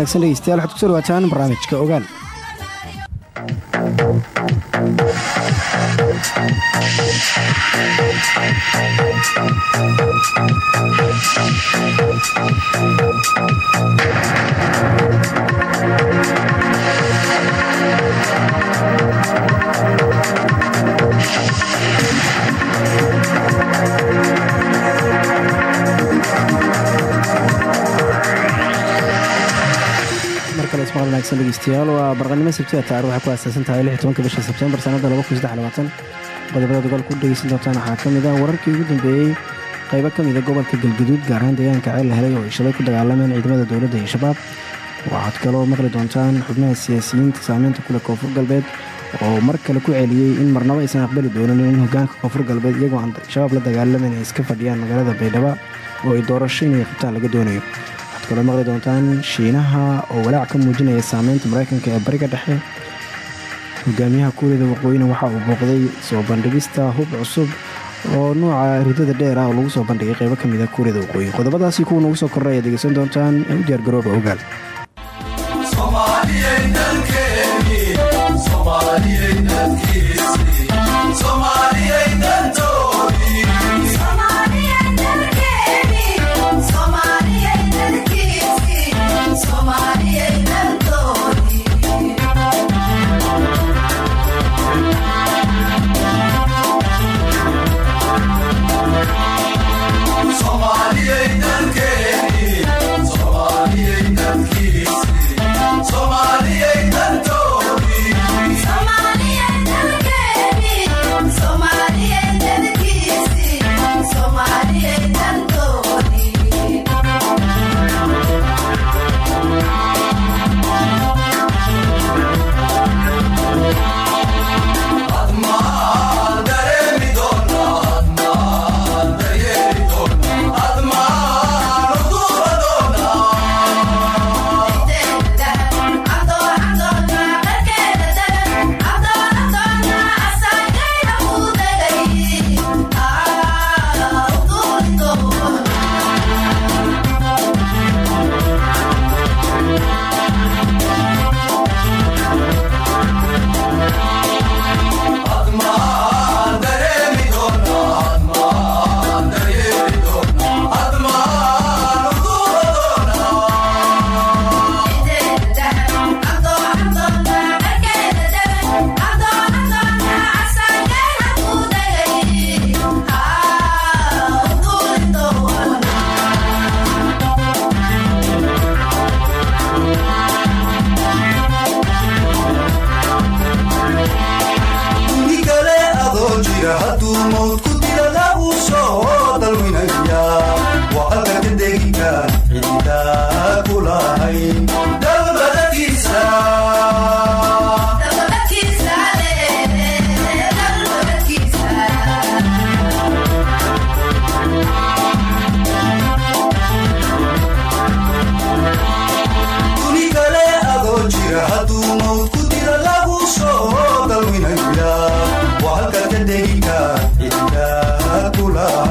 wanagsan dhegeystayaal waxaad ku soo dhawaataan barnaamijka ogaal wanaagsan dhegeystayaal waa barqanimo sabtida taar waxay ku aasaasan tahay tobanka bisha sebtembar labaatan qodobada dagaal ku dhegeysan doontaan waxaa ka mid ah wararkii ugu dambeeyey qaybo ka mida gobolka galgaduud gaar ahaan deegaanka ceel la helay oo ay shalay ku dagaalameen ciidamada dowladda iyo shabaab. Waxaad kaloo maqli doontaan xubnaha siyaasiyiinta saameynta kule koonfur galbeed oo mar kale ku celiyey in marnabo aysan aqbali doonin in hogaanka koonfur galbeed iyagoo aan shabaab la dagaalamen ay iska fadhiyaan magaalada baydhabo oo ay doorasho inay qabtaan laga doonayo kaloo maqli doontaan shiinaha oo walaac ka muujinaya saameynta maraykanka ee bariga dhexe. Hogaamiyaha kuuriyada waqooyina waxa uu booqday soo bandhigista hub cusub oo nuuca ridada dheer ah oo lagu soo bandhigay qaybo ka mid ah kuuriyada waqooyi qodobadaasi kuwa nagu soo korray ayaad degeysan doontaan ee u diyaar garooba ogaal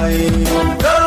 าย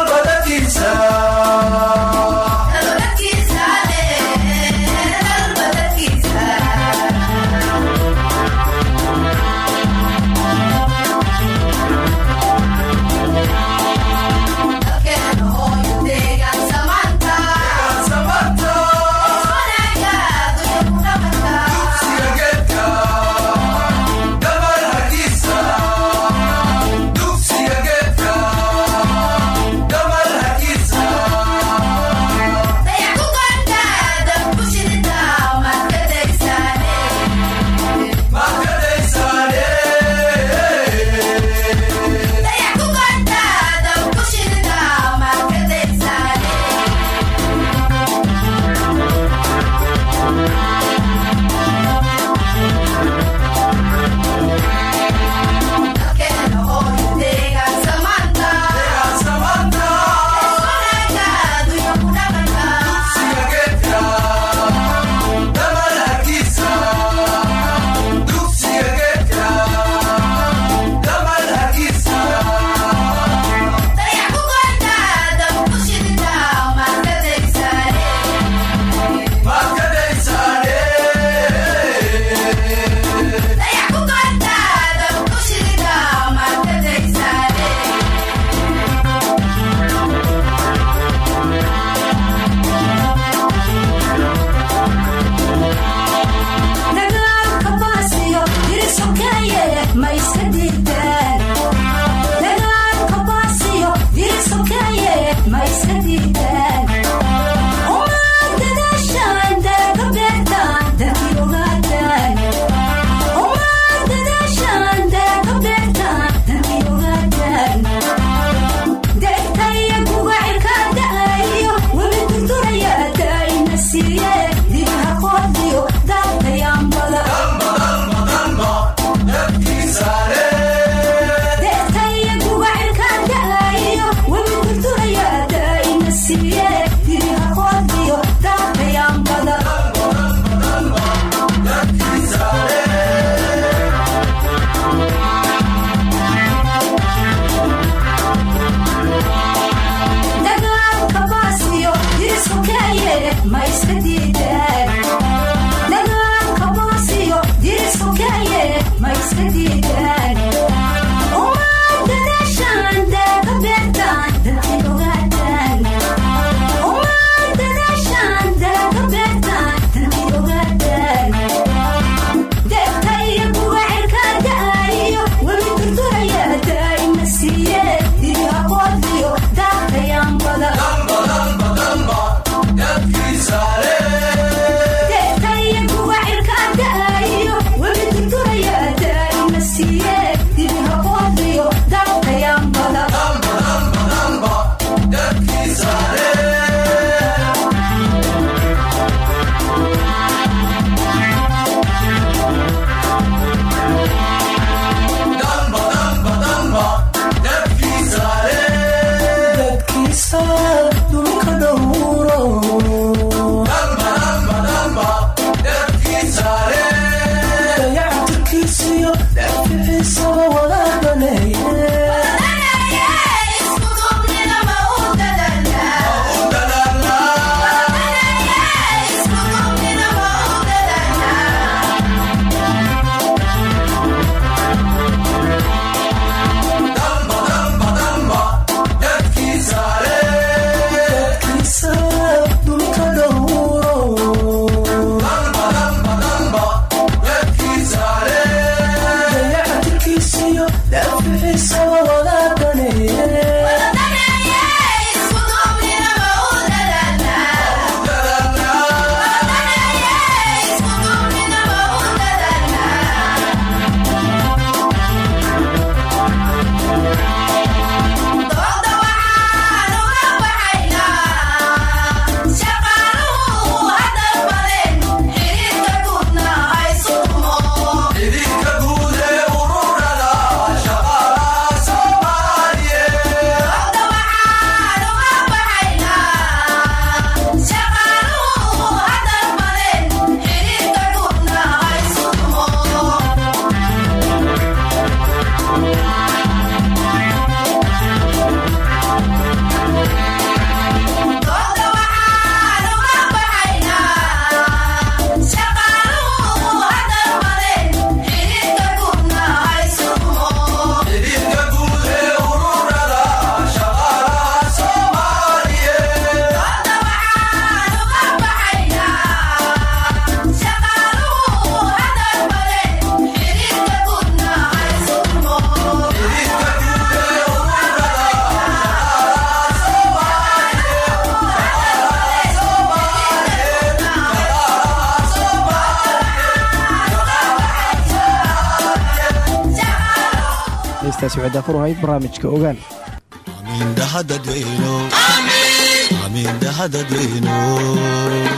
waxay daafur ahayd barnaamijka ogaal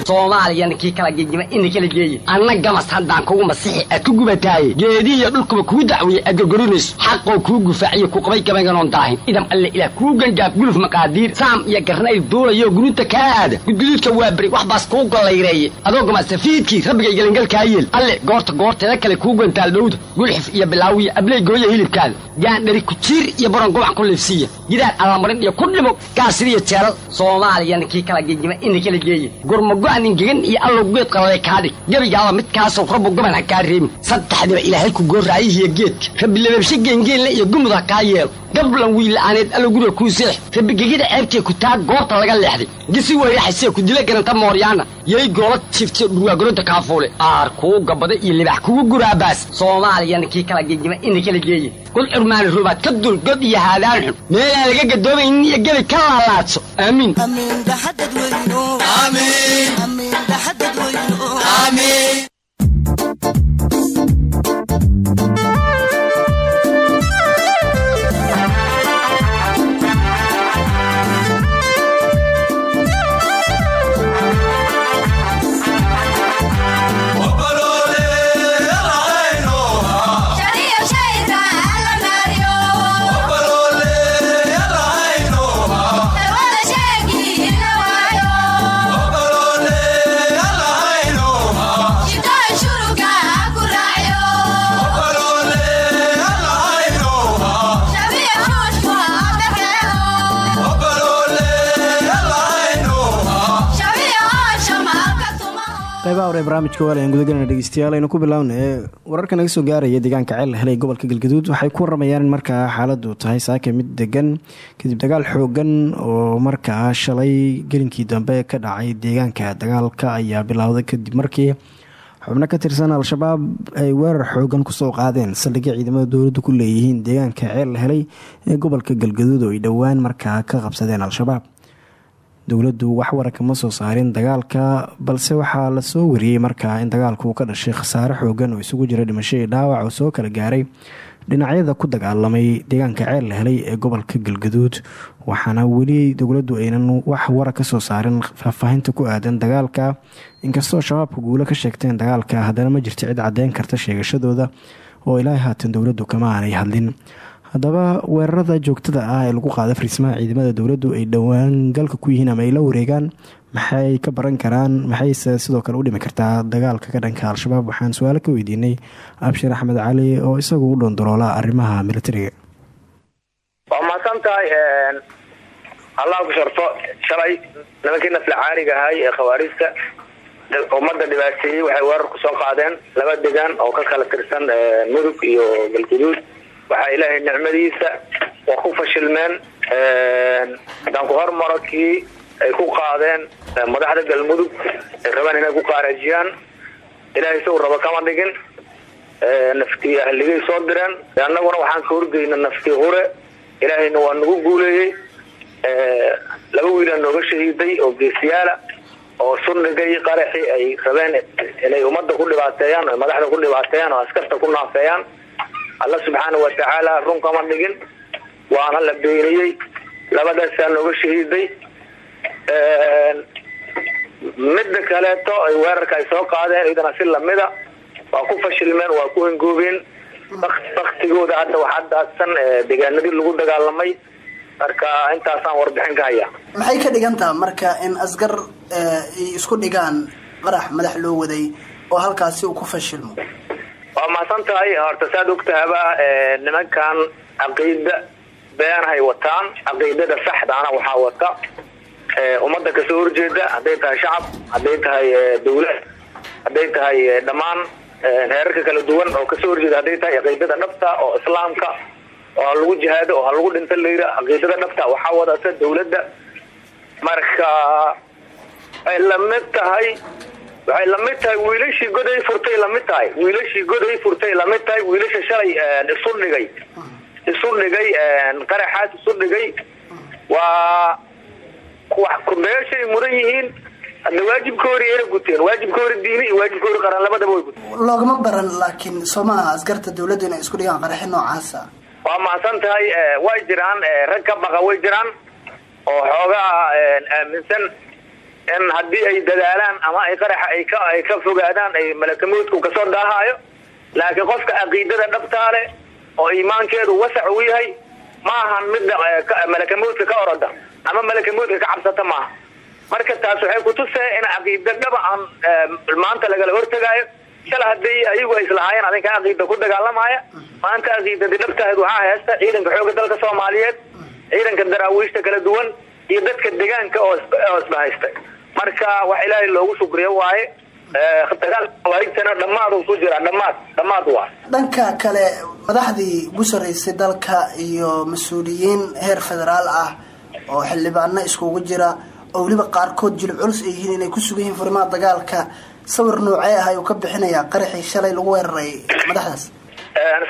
soomaaliyana kii kala gegima ina kala geeye anna gamas haddaan kugu masixi aad ku gubataaye geedihiyo dhulkuba kuu dacweeye aad gorgorinayso xaqoo kuu gufaaciyo ku qabay gabaynganoon daahin. Idam alle ilaah kuu gangaaf guluf maqaadiir. Saam iyo garnayl duulayo guruuta kaa aada gudguduudka waa beri wax baas kuu gollayreeye adoo gamasafiidkii rabbigay gelangalkaa yeel alle goorta goorteeda kale kuu gantaal dhowda gulxif iyo bilaawiya abley gooya hilibkaada gaandhari kujiir iyo baron gobac ku liifsiiya gidaar allamarin iyo ku dhimo gaasiriyo jeelal soomaaliyana kii kala gegima ina kala geeye gurmago-an ingegan iyo allow geed qalale kaadhig gebigaaba midkaasoo rabbu goban ha kaa reebin saddexdiba ilaahay ku gooraayihiyo geedka. Rabbi lababshe geengeenle iyo gumud ha kaa yeelo gablan wiila'aaneed allow guriga kuu seex rabbi gegida ceebtee ku taa goobta laga leexday gisi weyraxasee ku dila garanta mooryaana yay goola jifte dhurwaagoronta kaafuule aar kuu gabada iyo libax kugu guraabaas soomaaliyana kii kala gegima ina kala geeye kul curmaani rubaad ka dul god iyo haadaan xun meelaan laga gadoomaynin iyo gebi ka laalaadso aamiin barnaamijka ogaal ayaan gudagalana dhegeystayaal aynu ku bilaabna wararka naga soo gaaraya deegaanka ceel helay gobolka galgaduud waxay ku waramayaan in markaa xaaladu tahay saaka mid degan kadib dagaal xoogan oo markaa shalay gelinkii dambe ka dhacay deegaanka. Dagaalka ayaa bilowday kadib markii xubno ka tirsan al-shabaab ay weerar xoogan ku soo qaadeen. Saldhigya ciidamada dowladdu ku leeyihiin deegaanka ceel helay ee gobolka galgaduud oo ay dhowaan markaa ka qabsadeen al-shabaab dowladdu wax wara kama soo saarin dagaalka balse waxaa la soo wariyey markaa in dagaalku uu ka dhashay khasaare xoogan oo isugu jira dhimasho iyo dhaawac oo soo kala gaaray. Dhinacyada ku dagaalamay deegaanka ceel la helay ee gobolka galgaduud waxaana weli dowladdu aynan wax wara ka soo saarin faahfaahinta ku aadan dagaalka. Inkastoo shabaabka guulo ka sheegteen dagaalka haddana ma jirto cid caddeyn karta sheegashadooda oo ilaa haatan dowladdu kama aanay hadlin haddaba weerarada joogtada ah ee lagu qaada fariismaha ciidamada dowladdu ay dhowaan galka ku yihiin ama ay la wareegaan maxay ka baran karaan? Maxayse sidoo kale u dhimi kartaa dagaalka ka dhanka al-shabaab? Waxaan su'aalo ka weydiinay abshir axmed cali oo isagu u dhondoloola arrimaha militariga waa mahadsan tahay allah ku sharto shalay nimankii nafla caariga ahay ee khawaarijta ummadda dhibaateeyey waxay weerar ku soo qaadeen laba degaan oo ka kala tirsan mudug iyo galguduud waxaa ilaahay nicmadiisa waa ku fashilmeen haddaan ku hormaro kii ay ku qaadeen madaxda galmudug ay rabaan inay ku qaarajiyaan ilaahay isagu rabo kama dhigin naftii ahligay soo direen. Annaguna waxaan ka horgeyna naftii hure ilaahayna waa nagu guuleeyey. Laba wiilaa nooga shahiiday oo geesiyaala oo sundhigay qaraxii ay rabeen inay ummadda ku dhibaateeyaan madaxda ku dhibaateeyaan oo askarta ku naafeeyaan alla subxaana watacaala run kama dhigin waana la beeniyey labadaasaa nooga shahiiday. Midda kaleeto ay weerarka ay soo qaadeen idana si lamida waa ku fashilmeen waa ku hengoobeen baktigooda hadda waxaa daadsan deegaanadii lagu dagaalamay. Marka intaasaan warbixin ka haya maxay ka dhigan taha marka in asgar ay isku dhigaan qarax madax loo waday oo halkaasi uu ku fashilmo waa mahadsan tahay horta saad ogtahaba nimankan caqiida beenhay wataan caqiidada saxdaana waxaa wata. Ummadda ka soo horjeeda hadday tahay shacab hadday tahay dawlad hadday tahay dhammaan heerarka kala duwan oo ka soo horjeeda hadday tahay caqiidada dhabta oo islaamka oo ha lagu jihaado oo ha lagu dhinta layra caqiidada dhabta waxaa wadata dawladda. Marka ay la mid tahay waxay la mid tahay wiilashii goday furtay la mid tahay. Wiilashii goday furtay la mid tahay wiilasha shalay isu dhigay isu dhigay qaraxaas isu dhigay waa wax kudayaashay mudan yihiin. Hadda waajibkoori ayna guteen waajibkoori diini iyo waajibkoori qaran labadaba way guteen. Loogama baran laakiin soo maaha askarta dawladdu inay isku dhigaan qaraxi noocaasa. Waa mahadsan tahay way jiraan rag ka baqa way jiraan oo xoogaa aaminsan in haddii ay dadaalaan ama ay qaraxa ay ka fogaadaan ay malakamoodku ka soo daahaayo laakiin qofka caqiidada dhabtaa leh oo iimaankeedu wasac uu yahay ma ahan midda malakamoodka ka oroda ama malakamoodka ka cabsata maaha. Marka taas waxay kutusee in caqiida dhaba aan maanta lagala hortagaayo. Shala haddii ayagu ay islahaayeen adinka caqiida ku dagaalamaya maanta caqiidadii dhabtahayd waxaa heesta ciidanka xooga dalka soomaaliyeed ciidanka daraawiishta kala duwan iyo dadka deegaanka oo isbahaystay marka wax ilaahay loogu shukriyo waaye dagaalkawaaigtana dhammaad ku jira dhamaad dhamaad waa. Dhanka kale madaxdii ugu sarreysay dalka iyo mas'uuliyiin heer federaal ah oo xildhibaano iskugu jira oo weliba qaarkood jilib culus ay yihiin inay ku sugan yihiin furimaha dagaalka sawir noocee ah ayuu ka bixinayaa qaraxii shalay lagu weeraray madaxdaas.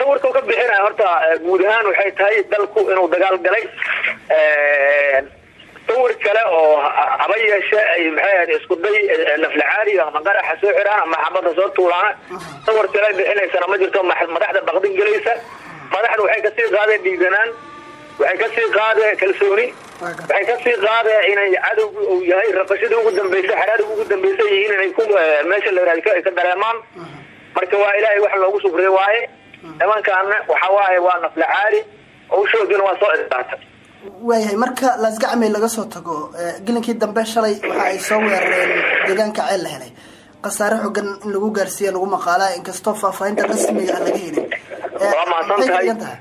Sawirka ka bixinaya horta guud ahaan waxay tahay dalku inuu dagaal galay sawir kale oo haba yeeshe ay maxay isku day naflacaaliga ama qaraxa soo xiraan ama xabada soo tuulaana. Sawir kale bixinaysana ma jirto madaxda baqdin gelaysa. Madaxda waxay ka sii qaadeen dhiiganaan waxay ka sii qaadeen kalsooni waxay ka sii qaadeen inay cadowgu uu yahay rafashadii ugu dambeysay xaraadii ugu dambeysay yihiin inay ku meesha la ay ka dareemaan. Marka waa ilaahay wax loogu shukriya waaye nimankaana waxa waaye waa naflacaali hawshoodina waa soo iddaatay waayahay marka laasgacmay laga soo tago gelinkii dambe shalay waxa ay soo weerareen deegaanka ceel la helay. Khasaare xogan in lagu gaarsiiya lagu maqaalaa inkastoo faahfaahinta rasmiga ah laga helin waa mahadsan tahay.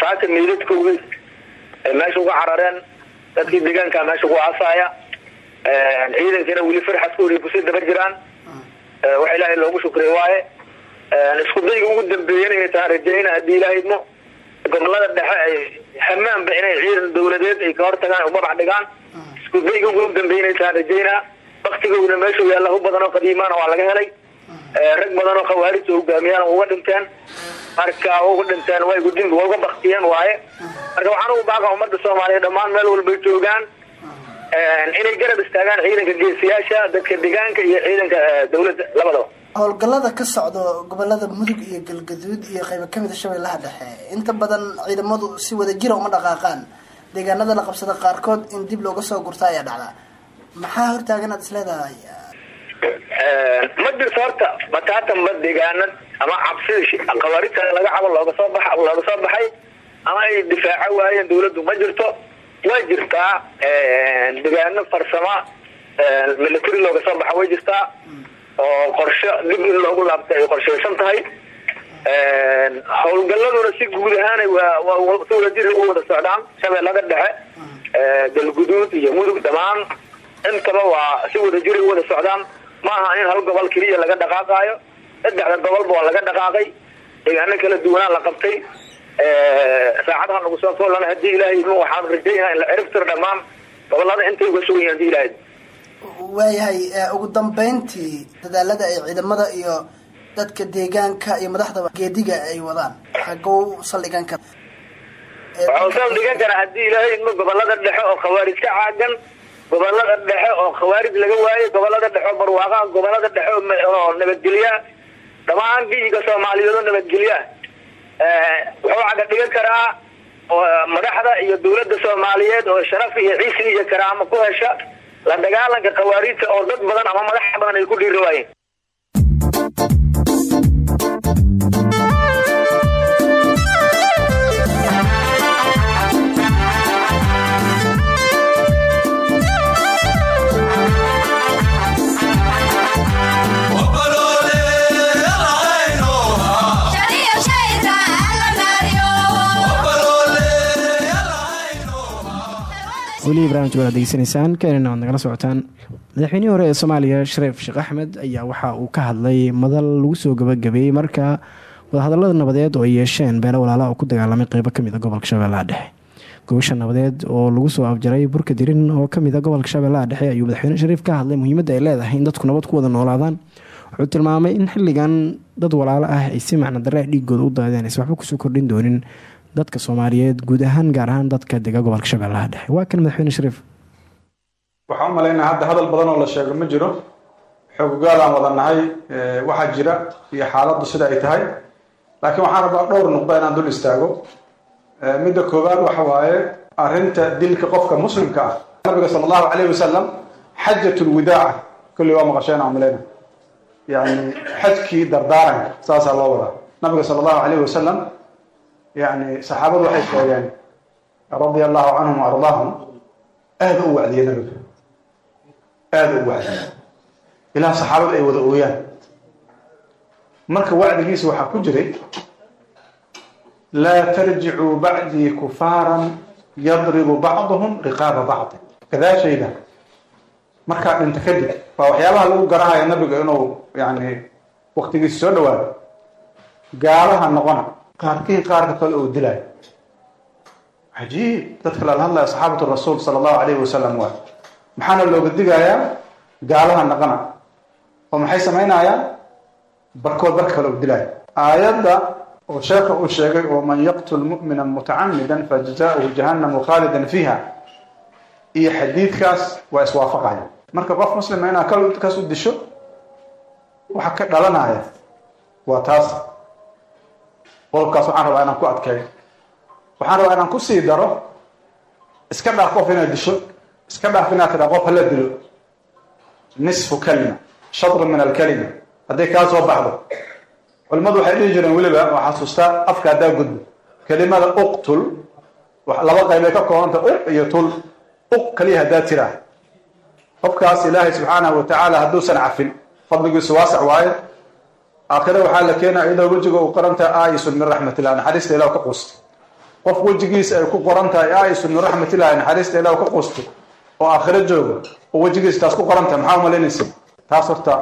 saaka miiladkoogii ay meesha uga carareen. Dadkii deegaanka meesha ku aasaaya ciidankina weli farxaskoori ku sii daba jiraan. Wax ilaahay loogu shukriya waaye. Isku dayga ugu dambeeyana inay tahaan rajayna haddii ilaahaymo gobollada dhexe ay hamaanba inay ciidan dawladeed ay ka hortagaan ubabax dhigaan. Isku dayga ugu tahaan rajaynaa baktigowna meeshu yaalla u badan oo qadiimaana waa laga helay. Rag badan oo khawaarij oo hogaamiyaan uga dhinteen. Marka uga dhinteen way gudin uga baktiyeen waaye. Marka waxaan ugu baaqa ummadda soomaaliya dhammaan meel walbay joogaan. Inay garab istaagaan ciidanka geesiyaasha dadka deegaanka iyo ciidanka dawladda labadaba howlgallada ka socdo gobollada mudug iyo galgaduud iyo qaybo kamida shabeellaha dhexe. Inta badan ciidamadu si wada jira uma dhaqaaqaan. Deegaanada la qabsada qaarkood in dib looga soo gurta ayaa dhacdaa maxaa hortaagan aad is leedahay? Ma jirto horta bataatanba deegaanad ama cabsida khawaarijta laga cabo looga soo baxa looga soo baxay ama ay difaaco waayeen dawladdu ma jirto. Way jirtaa degaano farsamo military looga soo baxa way jirtaa oo qorshe dib loogu laabtay ay qorshaysan tahay. Howlgaladuna si guud ahaan si wadajir u wada socdaan shabeellada dhexe galguduud iyo mudug dhammaan. Intaba waa si wadajir u wada socdaan. Ma aha in hal gobol keliya laga dhaqaaqaayo. Saddexda gobolba waa laga dhaqaaqay. Deegaano kala duwanaa la qabtay. Saacadaha nagu soo foolana haddii ilaahay waxaan rajaynaa in la ciribtiro dhammaan. Gobolada intay uga sugan haddii ilaahay waayahay ugu dambeyntii dadaalada ay ciidamada iyo dadka deegaanka iyo madaxda geediga ay wadaan. Xagow saldhigan kara. Waxau saldhigan karaa haddii ilaahay idmo gobollada dhexe oo khawaarij ka caagan gobollada dhexe oo khawaarij laga waayo gobollada dhexe oo barwaaqaha gobollada dhexe oo nabadgelyaa dhammaan biyiga soomaaliyeed oo nabadgelyaa wuxuu caga dhigan karaa madaxda iyo dawladda soomaaliyeed oo sharaf iyo ciisi iyo karaamo ku hesha la dagaalanka khawaariijta oo dad badan ama madax badan ay ku dhiiri waayeen weli barnamij waad degeysanaysaan keenana waad nagala socotaan. Madaxweynihii hore ee soomaaliya shareef sheekh axmed ayaa waxa uu ka hadlay madal lagu soo gabagabeeyey marka wadahadalada nabadeed oo ay yeesheen beelo walaala oo ku dagaalamay qeybo ka mid a gobolka shabeellaha dhexe. Gobasha nabadeed oo lagu soo afjaray burka dirin oo ka mid a gobolka shabeellaha dhexe ayuu madaxweyne shariif ka hadlay muhiimadda ay leedahay in dadku nabad ku wada noolaadaan. Wuxuu tilmaamay in xilligan dad walaalo ah ay si macno darre dhiigooda u daadeen aysan waxba ku soo kordhin doonin dadka soomaaliyeed guud ahaan gaar ahaan dadka dega gobolka shabeellaha dhexe waa kan madaxweyne shariif. Waxaan u malaynaa hadda hadal badan oo la sheego ma jiro. Xoogogaal aan wada nahay waxaa jira iyo xaaladdu sida ay tahay. Laakiin waxaan rabaa dhowr nuqdo inaan dul istaago. Midda koowaad waxa waaye arrinta dilka qofka muslimka ah. Nabiga sala allahu calayhi wasalam xajat lwidaaca kulli waa maqasheen aan malayna yani xajkii dardaaranka saasaa loo wadaa. Nabiga sala allahu calayhi wasalam yani saxaabadu waxay sheegeen radia allahu canhum ardaahum aada u wacdiye nabiga aada u wacdiye ilaa saxaabada ay wada ooyaan. Marka wacdigiisa waxaa ku jiray laa tarjicuu bacdii kufaaran yadribu bacduhum riqaaba bacdi gadaashayda markaa dhinta kadib waa waxyaabaha lagu garanayo nabiga inuu yani waktigiisa soo dhawaado gaalaha noqona qaarkii qaarka kale oo dilaayo cajiib dadka lala hadlaya saxaabatu rasuul sala allahu calayhi wasalam waay maxaana looga digayaa gaalaha naqana. Oo maxay samaynayaan barkood barka kale oo dilaayo aayadda oo sheekha uu sheegay oo man yaqtul mu'mina mutacamidan fajazauhu jahannamu khaalidan fiiha. Iyo xadiidkaas waa iswaafaqaya. Marka qof muslima inaad kalkaas u disho waxa ka dhalanaya waa taas qodobkaas waxaan rabaa inaan ku adkeeyo waxaan rabaa inaan ku sii daro iska dhaaf qof inaad disho iska dhaaf inaad tidhaa qof hala dilo. Nisfu kalima shatru min alkalima. Hadday kaa soo baxdo. Culimmadu waxay dhihi jireen weliba waa xasuustaa afka haddaa gudbo. Kelimada uqtul laba qaybay ka koobanta uq iyo tul. Uq kaliya haddaa tiraa qofkaas ilaahay subxaanahu wa hadduusan cafin fadligiisu waasac waaye aakhire waxaa la keenaya iyadoo wejiga uu qoran tahay aayisun min raxmatillah naxariista ilah ka quusta qof wejigiisa ay ku qoran tahay aayisun min raxmatillahi naxariista ilah ka quusta oo aakhiro jooga oo wejigiisa taas ku qoran tahay maxaa umalaynaysa taas horta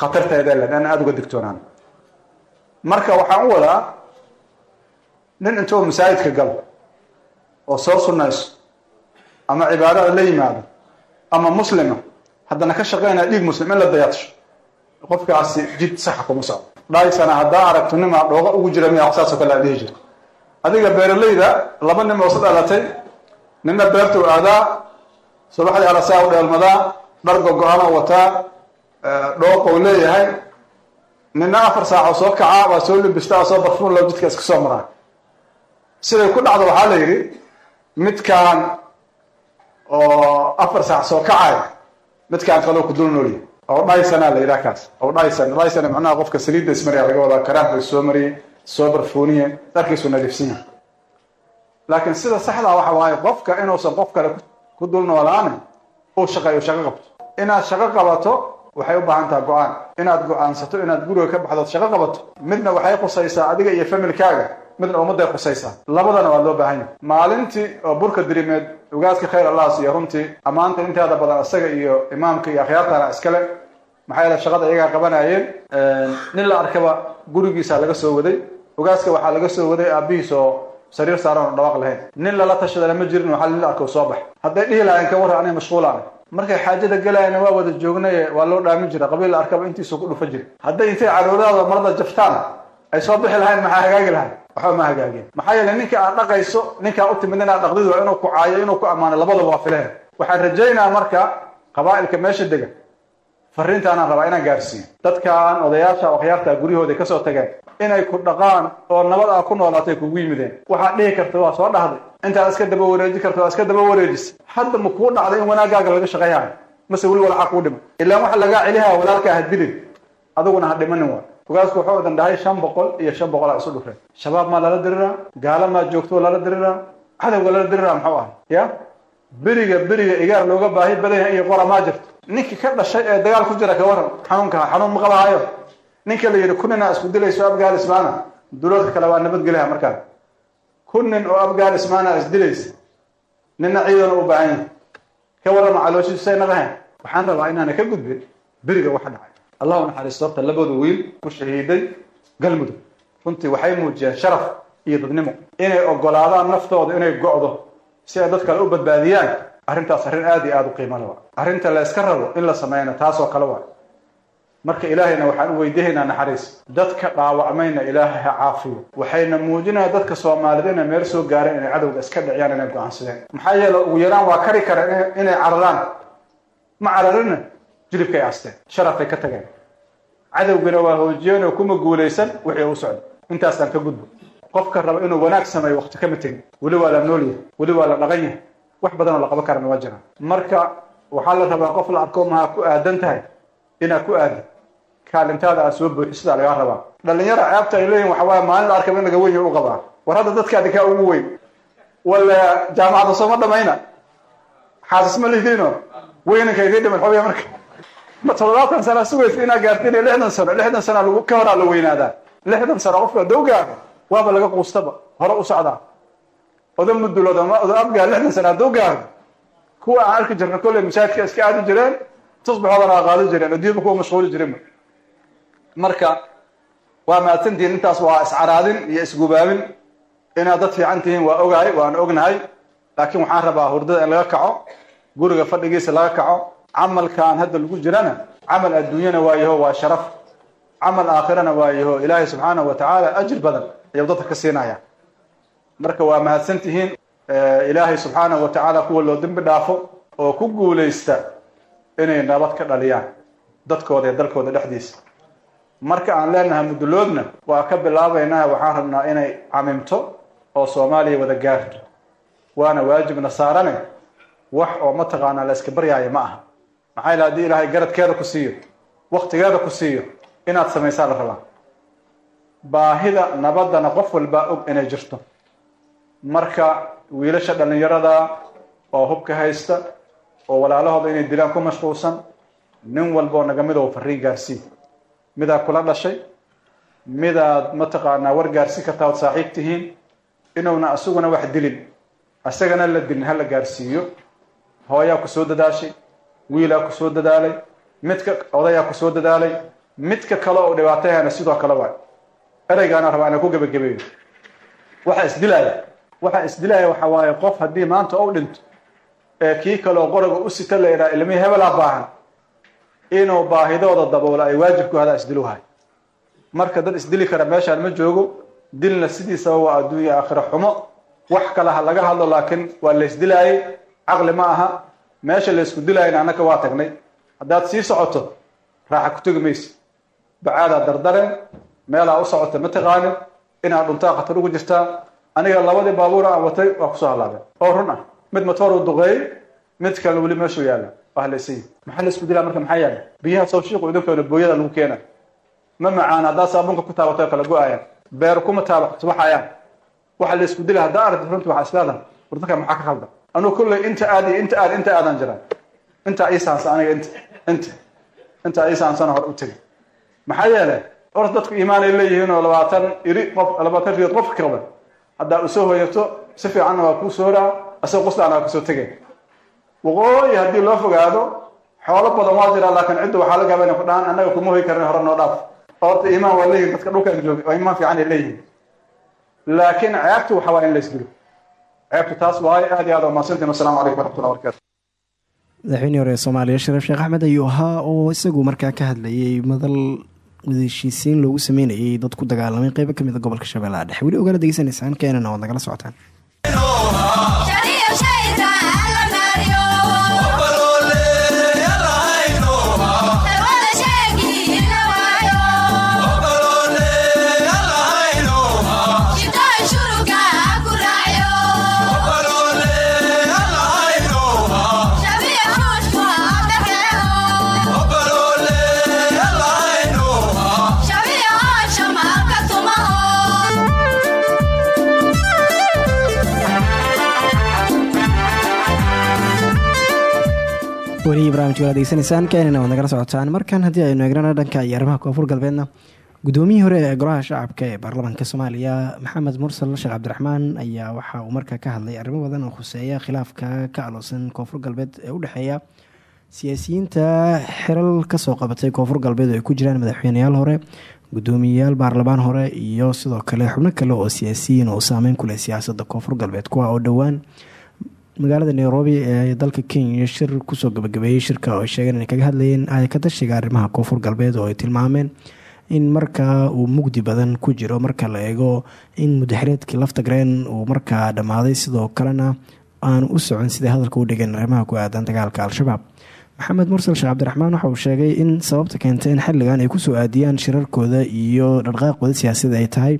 khatarteeda le aan aada uga digtoonaan. Marka waxaan u wadaa nin intuu masaajidka galo oo soo sunnayso ama cibaadada la yimaado ama muslima haddana ka shaqeynaya dhiig muslim in la dayaadsho qofkaasi jid saxa kuma socdo dhaysana haddaa aragto nimaa dhooqa ugu jira miya saasoo kale aa dhihi jira adiga beeralayda laba nin oo is dhalatay nina beertuu aadaa subaxdii arasaa u dheelmadaa dhar gogo-ana wataa dhooqa uu leeyahay. Nina afar saaco soo kacaa waa soo libistaa soo barfuun loo jidka iska soo maraa. Siday ku dhacdo waxaa la yidhi midkaan oo afar saac soo kacaya midkaan kaloo ku dul noolyahy oo dhaysana la yidhaha kaas. Oo dhaysan dhaysana macnaha qofka saliidda ismariya laga wadaa karaamka soo mariyey soo barfuuniye dharkiisu nadiifsan yahay laakiin sida saxdaa waxa waaye qofka inuusan qof kale ku dul noolaane uu shaqeeyo shaqo qabto. Inaad shaqo qabato waxay u baahan taha go'aan. Inaad go'aansato inaad guriga ka baxdood shaqo qabato midna waxay khusaysaa adiga iyo familkaaga midna ummadday khusaysaa labadana waa loo baahan yahay. Maalintii oo burka dirimeed ugaaska khayr allah siiyo runtii ammaanta inteeda badan isaga iyo imaamka iyo akhyaartana iskale maxaa yeele shaqada iyagaa qabanayeen nin la arkaba gurigiisa laga soo waday. Ugaaska waxaa laga soo waday aabihiis oo sariir saaran oo dhawaaq lahayn nin lala tashadana ma jirin waxaa nin la arko soo bax. Hadday dhihi lahayn ka warran aniga mashquulaan markay xaajada galayana waa wada joognaye waa loo dhaamin jira qabiil la arkaba intiisu ku dhufa jira hadday intay caroodaada marada jaftaan ay soo bixi lahayn maxaa hagaagi lahayn waxba ma hagaageen maxaa yeele ninka aad dhaqayso ninkaa u timid inaad dhaqdid waa inuu ku caayo inuu ku ammaano labadaba waa waxaan rajaynaa marka qabaa'ilka meesha dega. Fariintaanaan rabaa inaan gaarsiiyo dadkaan odayaasha akhyaarta guryahooda ka soo tageen. Inay ku dhaqaan oo nabad aa ku noolaatay kugu yimideen. Waxaad dhihi karta waa soo dhahday. Intaad iska daba wareeji karta waa iska daba wareejisa hadda ma kuu dhacday in wanaagaaga laga shaqeeyahay mase weli walxaa kuu dhima. Ilaan waxa lagaa celihaa walaalkaa ha dilin. Adiguna ha dhimanin waa ogaasku wuxuu idan dhahay shan boqol iyo shan boqol a isu dhufreen shabaab maa lala diriraa gaala maa joogto lala diriraa cadowga lala diriraa muxuu ahay ya? Beriga beriga igaar looga baahi badan yahay iyo qora maa jirto. Ninkii ka dhashay ee dagaal ku jira ka waran xanuunka xanuun ma qabahayo ninka la yidhi kun nin isku dilayso afghanismana duloodka kale waa nabadgelyaha markaan kun nin oo afghanismana isdilaysa nina ciidana u baahan yahay. Ka warrama calooshiisu say naqahayn waxaan rabaa inaana ka gudbin. Beriga waxa dhacay allahu naxariisto horta labada wiil ku shahiiday galmudug. Runtii waxay muujiyeen sharaf iyo dadnimo inay ogolaadaan naftooda inay go'do si ay dad kale u badbaadiyaan. Arrintaas arrin aada iyo aada u qiimo leh. Arrinta la iska rabo in la sameeyna taasoo kale waa. Marka ilaahayna waxaan u weydiinaynaa naxariis dadka dhaawacmayna ilaahay ha caafiyo. Waxayna muujinaya dadka soomaaliyed inay meel soo gaareen inay cadowga iska dhiciyaan inay go'aansadeen. Maxaa yeele ugu yaraan waa kari kareen inay cararaan. Ma cararina jilibkay asteen sharafay ka tageen. Cadowgina waa hoojiyeen oo kuma guulaysan wixii u socda intaasaan ka gudbo. Qofka raba inuu wanaag sameeyo waqti kama tegin weli waa la nool yahay weli waa la dhaqan yahay. Wax badanoo la qaban karana waa jiraan marka waxaa la rabaa qof la arko maha ku aadan tahay inaad ku aadid kaalintaada aad soo buuxi sidaa lagaa rabaa. Dhalinyara ceebta ay leeyihiin waxa waaye maalin la arkaba in laga weyn u qabaa. War hadda dadka adinkaa ugu weyn. Wala jaamacadda sooma dhamayna. Xaasis ma lihiino. Weynanka idii dhiman xooya marka ma toddobaatan sana sugaysa inaad gaartiin lixdan sano lixdan sana ka horaa la weynaadaa lixdan sano qofka hadduu gaaro waaba laga quustaba hore u socdaa. Oda mudulood ama oda abgaa lixdan sana hadduu gaaro. Kuwa aan arki jirna kolley masaajidka iska aadi jireen tusbaxoodana waa qaadi jireen adduunyaba kuwa mashquuli jirinba marka waa mahadsantihiin intaas waa iscaraadin iyo isgubaabin. Inaad dad fiican tihiin waa ogahay waan ognahay. Laakiin waxaan rabaa hurdada in laga kaco guriga fadhigiisa laga kaco camalkan hadda lagu jirana camal adduunyana waa yaho waa sharaf. Camal aakhirana waa yaho ilaahay subxaanahu wa tacaala ajir badan ayuu dadka ka siinaya marka waa mahadsan tihiin ilaahay subxaanahu wa tacaala kuwa loo dembi dhaafo oo ku guulaysta inay nabad ka dhaliyaan dadkooda iyo dalkooda dhexdiisa. Marka aan leenahay muduloodna waa ka bilaabaynaa waxaan rabnaa inay camimto oo soomaaliya wada gaarto. Waana waajibna saarane wax oo mataqaanaa la iska baryaayo ma aha maxaa yila haddii ilaahay garadkeeda ku siiyo waktigeeda ku siiyo inaad samaysaa la rabaa? Baahida nabaddana qof walbaa og inay jirto. Marka wiilasha dhallinyarada oo hubka haysta oo walaalahooda inay dilaan ku mashquulsan nin walboo naga mid oo fariin gaarsii midaad kula dhashay? Midaad mataqaanaa war gaarsiin kartaa ood saaxiib tihiin? Inuuna isaguna wax dilin. Isagana la dilin hala gaarsiiyo. Hooyaa ku soo dadaashay wiilaa ku soo dadaalay midka odayaa ku soo dadaalay midka kale oo dhibaatayana sidoo kale waay. Ereygaana rabaa inaan ku gebagabeeyo. Waxa isdilaaya waxa isdilaaya waxa waaye qof haddii maanta u dhinto ee kii kale oo qoriga u sita la idhaha ilmihii hebelaa baahan inuu baahidooda daboola ay waajibku hadaa isdiluhay marka dad isdili kara meeshaan ma joogo dilna sidiisaba waa adduunya aakhira xumo. Wax kale ha laga hadlo laakiin waa la isdilaayay. Caqli ma aha meesha la isku dilaayana annaka waa tagnay. Haddaad sii socoto raaxa ku tegi maysa. Bacaadaa dardareen meelaa u socota ma taqaanin inaad dhuntaa khatar ugu jirtaa aniga labadii baabuura aan watay waa ku soo halaabeen oo run ah. Mid matoor uu duqeeyey mid kale weli meeshuu yaalla. Waa halaysayi maxaa la isku dilaa marka maxaa yaalla biyaha soo shiiqu idinkoona booyada lagu keena. Ma macaan haddaa saabuunka ku taabato kala go'ayaan beer kuma taabasubaxayaan waxa la isku dila haddaa aragti runtii waxaa isleedahay war maxaa ka khaldan anuu kolley inta aad iyo inta aad inta aadaan jiraa inta ii saansan aniga inta inta inta ii saansana hore u tegay maxaa yeelay horta dadku iimaanay leeyihiin oo labaatan iri qof labaatan riyood qofka kaban haddaa u soo hoyato si fiicanna waa kuu sooraa asagoo quslaana waa ka soo tegay. Waqooyi haddii loo fogaado xoolo badan waa jiraa laakiin cidda waxaa laga yaabaa inay ku dhahaan annaga kuma hoy karin hore noo dhaaf. Horta iimaan waa leeyihiin dadka dhulkaan jooga oo iimaan fiican ay leeyihiin. Laakiin ceebtu waxa waa in la isdilo ceebtu taas waaye aad iyo aad mahadsantiin wasalaamu calaykum waraxmatullahi wabarakatu madaxweynihii hore soomaaliya shariif sheekh axmed ayuu ahaa oo isagu markaa ka hadlayay madal wadaheshiisiin loogu sameynayay dad ku dagaalamay qeybo ka mid a gobolka shabeellaha dhexe weli ogaala degeysanaysaan keenana waad nagala socotaan weli barnamijka waad degeysanaysaan keenana waad nagala socotaan markan haddii aynu eegnana dhanka iyo arrimaha koonfur galbeedna. Gudoomiyihii hore ee golaha shacabka ee baarlamaanka soomaaliya maxamed mursal sheekh cabdiraxmaan ayaa waxa uu markaa ka hadlay arrimo badan oo khuseeya khilaafka ka aloosan koonfur galbeed ee u dhexeeya siyaasiyiinta xiral ka soo qabatay koonfur galbeed oo ay ku jiraan madaxweyneyaal hore gudoomiyeyaal baarlamaan hore iyo sidoo kale xubno kale oo siyaasiyiin oo saameyn ku leh siyaasada koonfur galbeed kuwa oo dhowaan magaalada nairobi ee dalka kenya shir ku soo gabagabeeyey shirka oo ay sheegeen inay kaga hadlayeen ayakatashiga arrimaha koonfur galbeed oo ay tilmaameen in markaa uu mugdi badan ku jiro marka la eego in mudaxireedkii laftagreen uu markaa dhammaaday sidoo kalena aanu u socon siday hadalka u dhigeen arrimaha ku aadan dagaalka al-shabaab. Maxamed mursal sheekh cabdiraxmaan waxa sheegay in sababta keentay in xilligan ay ku soo aadiyaan shirarkooda iyo dhaqdhaqaaqooda siyaasada ay tahay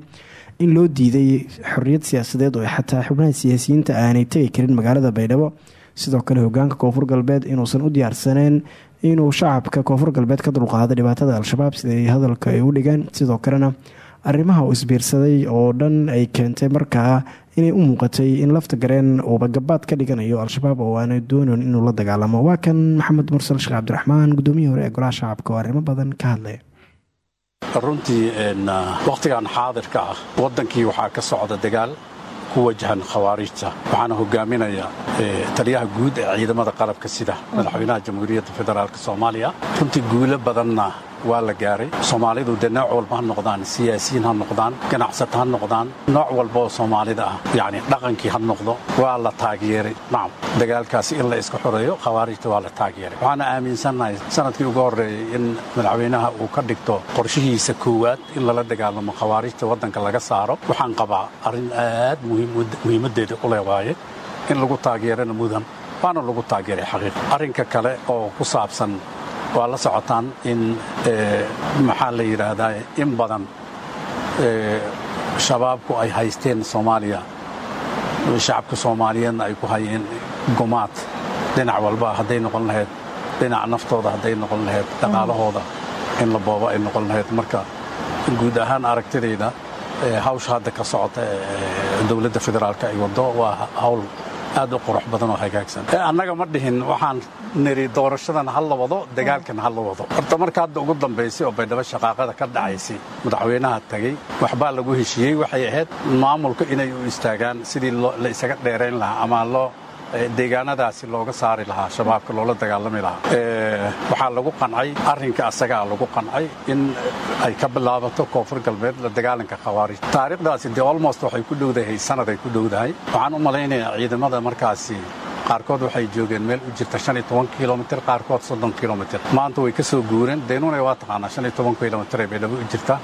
in loo diiday xorriyad siyaasadeed oo xataa xubnaha siyaasiyiinta aanay tegi karin magaalada baydhabo. Sidoo kale hogaanka koonfur galbeed inuusan u diyaarsaneen inuu shacabka koonfur galbeed ka dulqaado dhibaatada al-shabaab siday hadalka ay u dhigeen sidoo kalena arrimaha uu isbiirsaday oo dhan ay keentay markaa inay u muuqatay in lafta gareen uuba gabaad ka dhiganayo al-shabaab oo aanay doonayn inuu la dagaalamo. Waa kan maxamed mursal sheekh cabdiraxmaan. Gudoomiyihii hore ee golaha shacabka oo arrimo badan ka hadlaya runtii wakhtigan xaadirka ah waddankii waxaa ka socda dagaal ku wajahan khawaarijta. Waxaana hogaaminaya taliyaha guud ee ciidamada qalabka sida madaxweynaha jamhuuriyadda federaalk soomaaliya. Runtii guulo badanna waa la gaaray. Soomaalidu dee nooc walba ha noqdaan siyaasiyiin ha noqdaan ganacsata ha noqdaan. Nooc walba oo soomaalida ah yacni dhaqankii ha noqdo waa la taageeray. Nacam dagaalkaasi in la iska xoreeyo khawaarijta waa la taageeray. Waxaana aaminsannahay sannadkii ugu horreeyey in madaxweynaha uu ka dhigto qorshihiisa koowaad in lala dagaalamo khawaarijta waddanka laga saaro. Waxaan qabaa arrin aad muhiimaddeeda u leh waaye in lagu taageerana mudan waana lagu taageeray xaqiiqa arrinka kale oo ku saabsan waa la socotaan in maxaa la yidhaahdaa in badan shabaabku ay haysteen soomaaliya. Shacabka soomaaliyeedna ay ku hayeen gumaad. Dhinac walba hadday noqon lahayd dhinaca naftooda hadday noqon lahayd dhaqaalahooda in la boobo ay noqon lahayd marka guud ahaan aragtidayda hawsha hadda ka socota dowladda federaalk ay waddo waa hawl aad u qurux badan oo hagaagsan. Annaga ma dhihin waxaan niri doorashadan ha la wado dagaalkan ha la wado. Horta marka hadda ugu dambaysay oo baydhabo shaqaaqada ka dhacaysay madaxweynaha tagay waxbaa lagu heshiiyey waxay ahayd maamulka inay u istaagaan sidii la isaga dheerayn lahaa ama loo deegaanadaasi looga saari lahaa shabaabka loola dagaalami lahaa. Waxaa lagu qancay arrinka asagaa lagu qancay in ay ka bilaabato koonfur galbeed la dagaalanka khawaarij taariikhdaasi dee almost waxay ku dhowdahay sanad ay ku dhowdahay waxaan u malaynayaa ciidamada markaasi qaarkood waxay joogeen meel u jirta kilomitr qaarkood soddon kilomitr maanta way ka soo guureen deenuna waa taqaanaa kilomitr ee baydhabo u jirta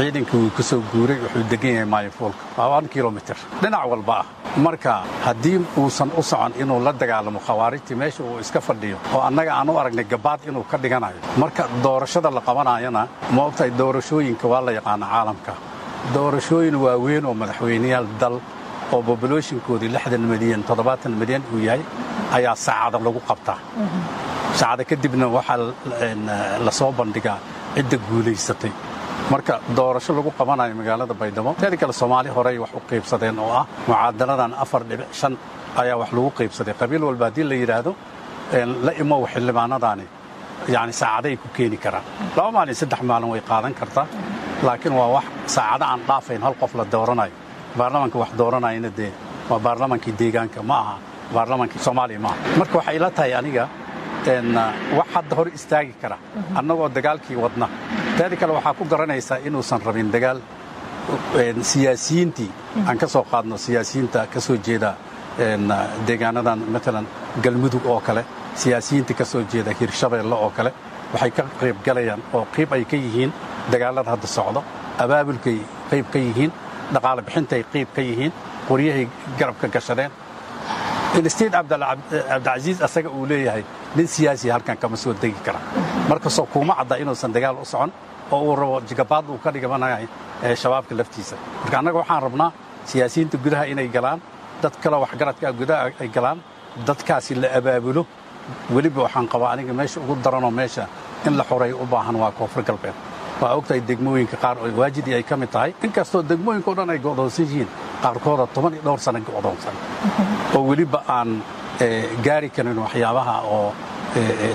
ciidankii wuu ka soo guuray wuxuu degan yahay maayofuulka waa kilomitr dhinac walba. Ah marka haddii uusan u socon inuu la dagaalamo khawaarijtii meesha uu iska fadhiyo oo annaga aan u aragnay gabaad inuu ka dhiganayo. Marka doorashada la qabanayana ma ogtahay doorashooyinka waa la yaqaana caalamka. Doorashooyin waaweyn oo madaxweyneyaal dal oo bobulationkoodii lixdan milyan toddobaatan milyan uu yahay ayaa saacada lagu qabtaa. Saacada kadibna waxaa la soo bandhigaa cidda guulaysatay marka doorasho lagu qabanayo magaalada baydhabo teeda kale soomaali horey wax u qaybsadeen oo ah mucaadaladan afar dhibic shan ayaa wax lagu qaybsaday. Qabiil walba haddii la yidhaahdo la imow xildhibaanadaani yani saacaday ku keeni karaan. Laba maalin saddex maalin way qaadan kartaa laakiin waa wax saacado aan dhaafayn hal qof la dooranayo. Baarlamaanka wax dooranayana dee waa baarlamaankii deegaanka ma aha baarlamaankii soomaaliya maaha marka waxay ila tahay aniga wax hadda hor istaagi kara. Annagoo dagaalkii wadna. Teeda kale waxaa ku garanaysaa inuusan rabin dagaal siyaasiyiintii. Aan ka soo qaadno siyaasiyiinta ka soo jeeda deegaanadan maalan galmudug oo kale. Siyaasiyiinta ka soo jeeda hirshabeelle oo kale. Waxay ka qayb galayaan oo qayb ay ka yihiin dagaalada hadda socdo. Abaabulkay qayb ka yihiin. Dhaqaale bixintay qayb ka yihiin. Qoryahay garabka gashadeen insteed cabdicasiis asaga uu leeyahay nin siyaasiya halkan kama soo degi kara markastoo kuuma cadda inuusan dagaal u socon oo uu rabo jigabaad uu ka dhigmanayahay shabaabka laftiisa. Marka annaga waxaan rabnaa siyaasiyiinta gudaha inay galaan dad kale waxgaradka gudaha ay galaan dadkaasi la abaabulo. Weliba waxaan qabaa aniga meesha ugu daranoo meesha in la xoreeyo u baahan waa koonfur galbeed waa ogtahay degmooyinka qaar oo waajidii ay ka mid tahay. Inkastoo degmooyinka o dhan ay go'doonsan yihiin qaarkooda toban iyo dhowr sana go'doonsan oo weliba aan gaari karin waxyaabaha oo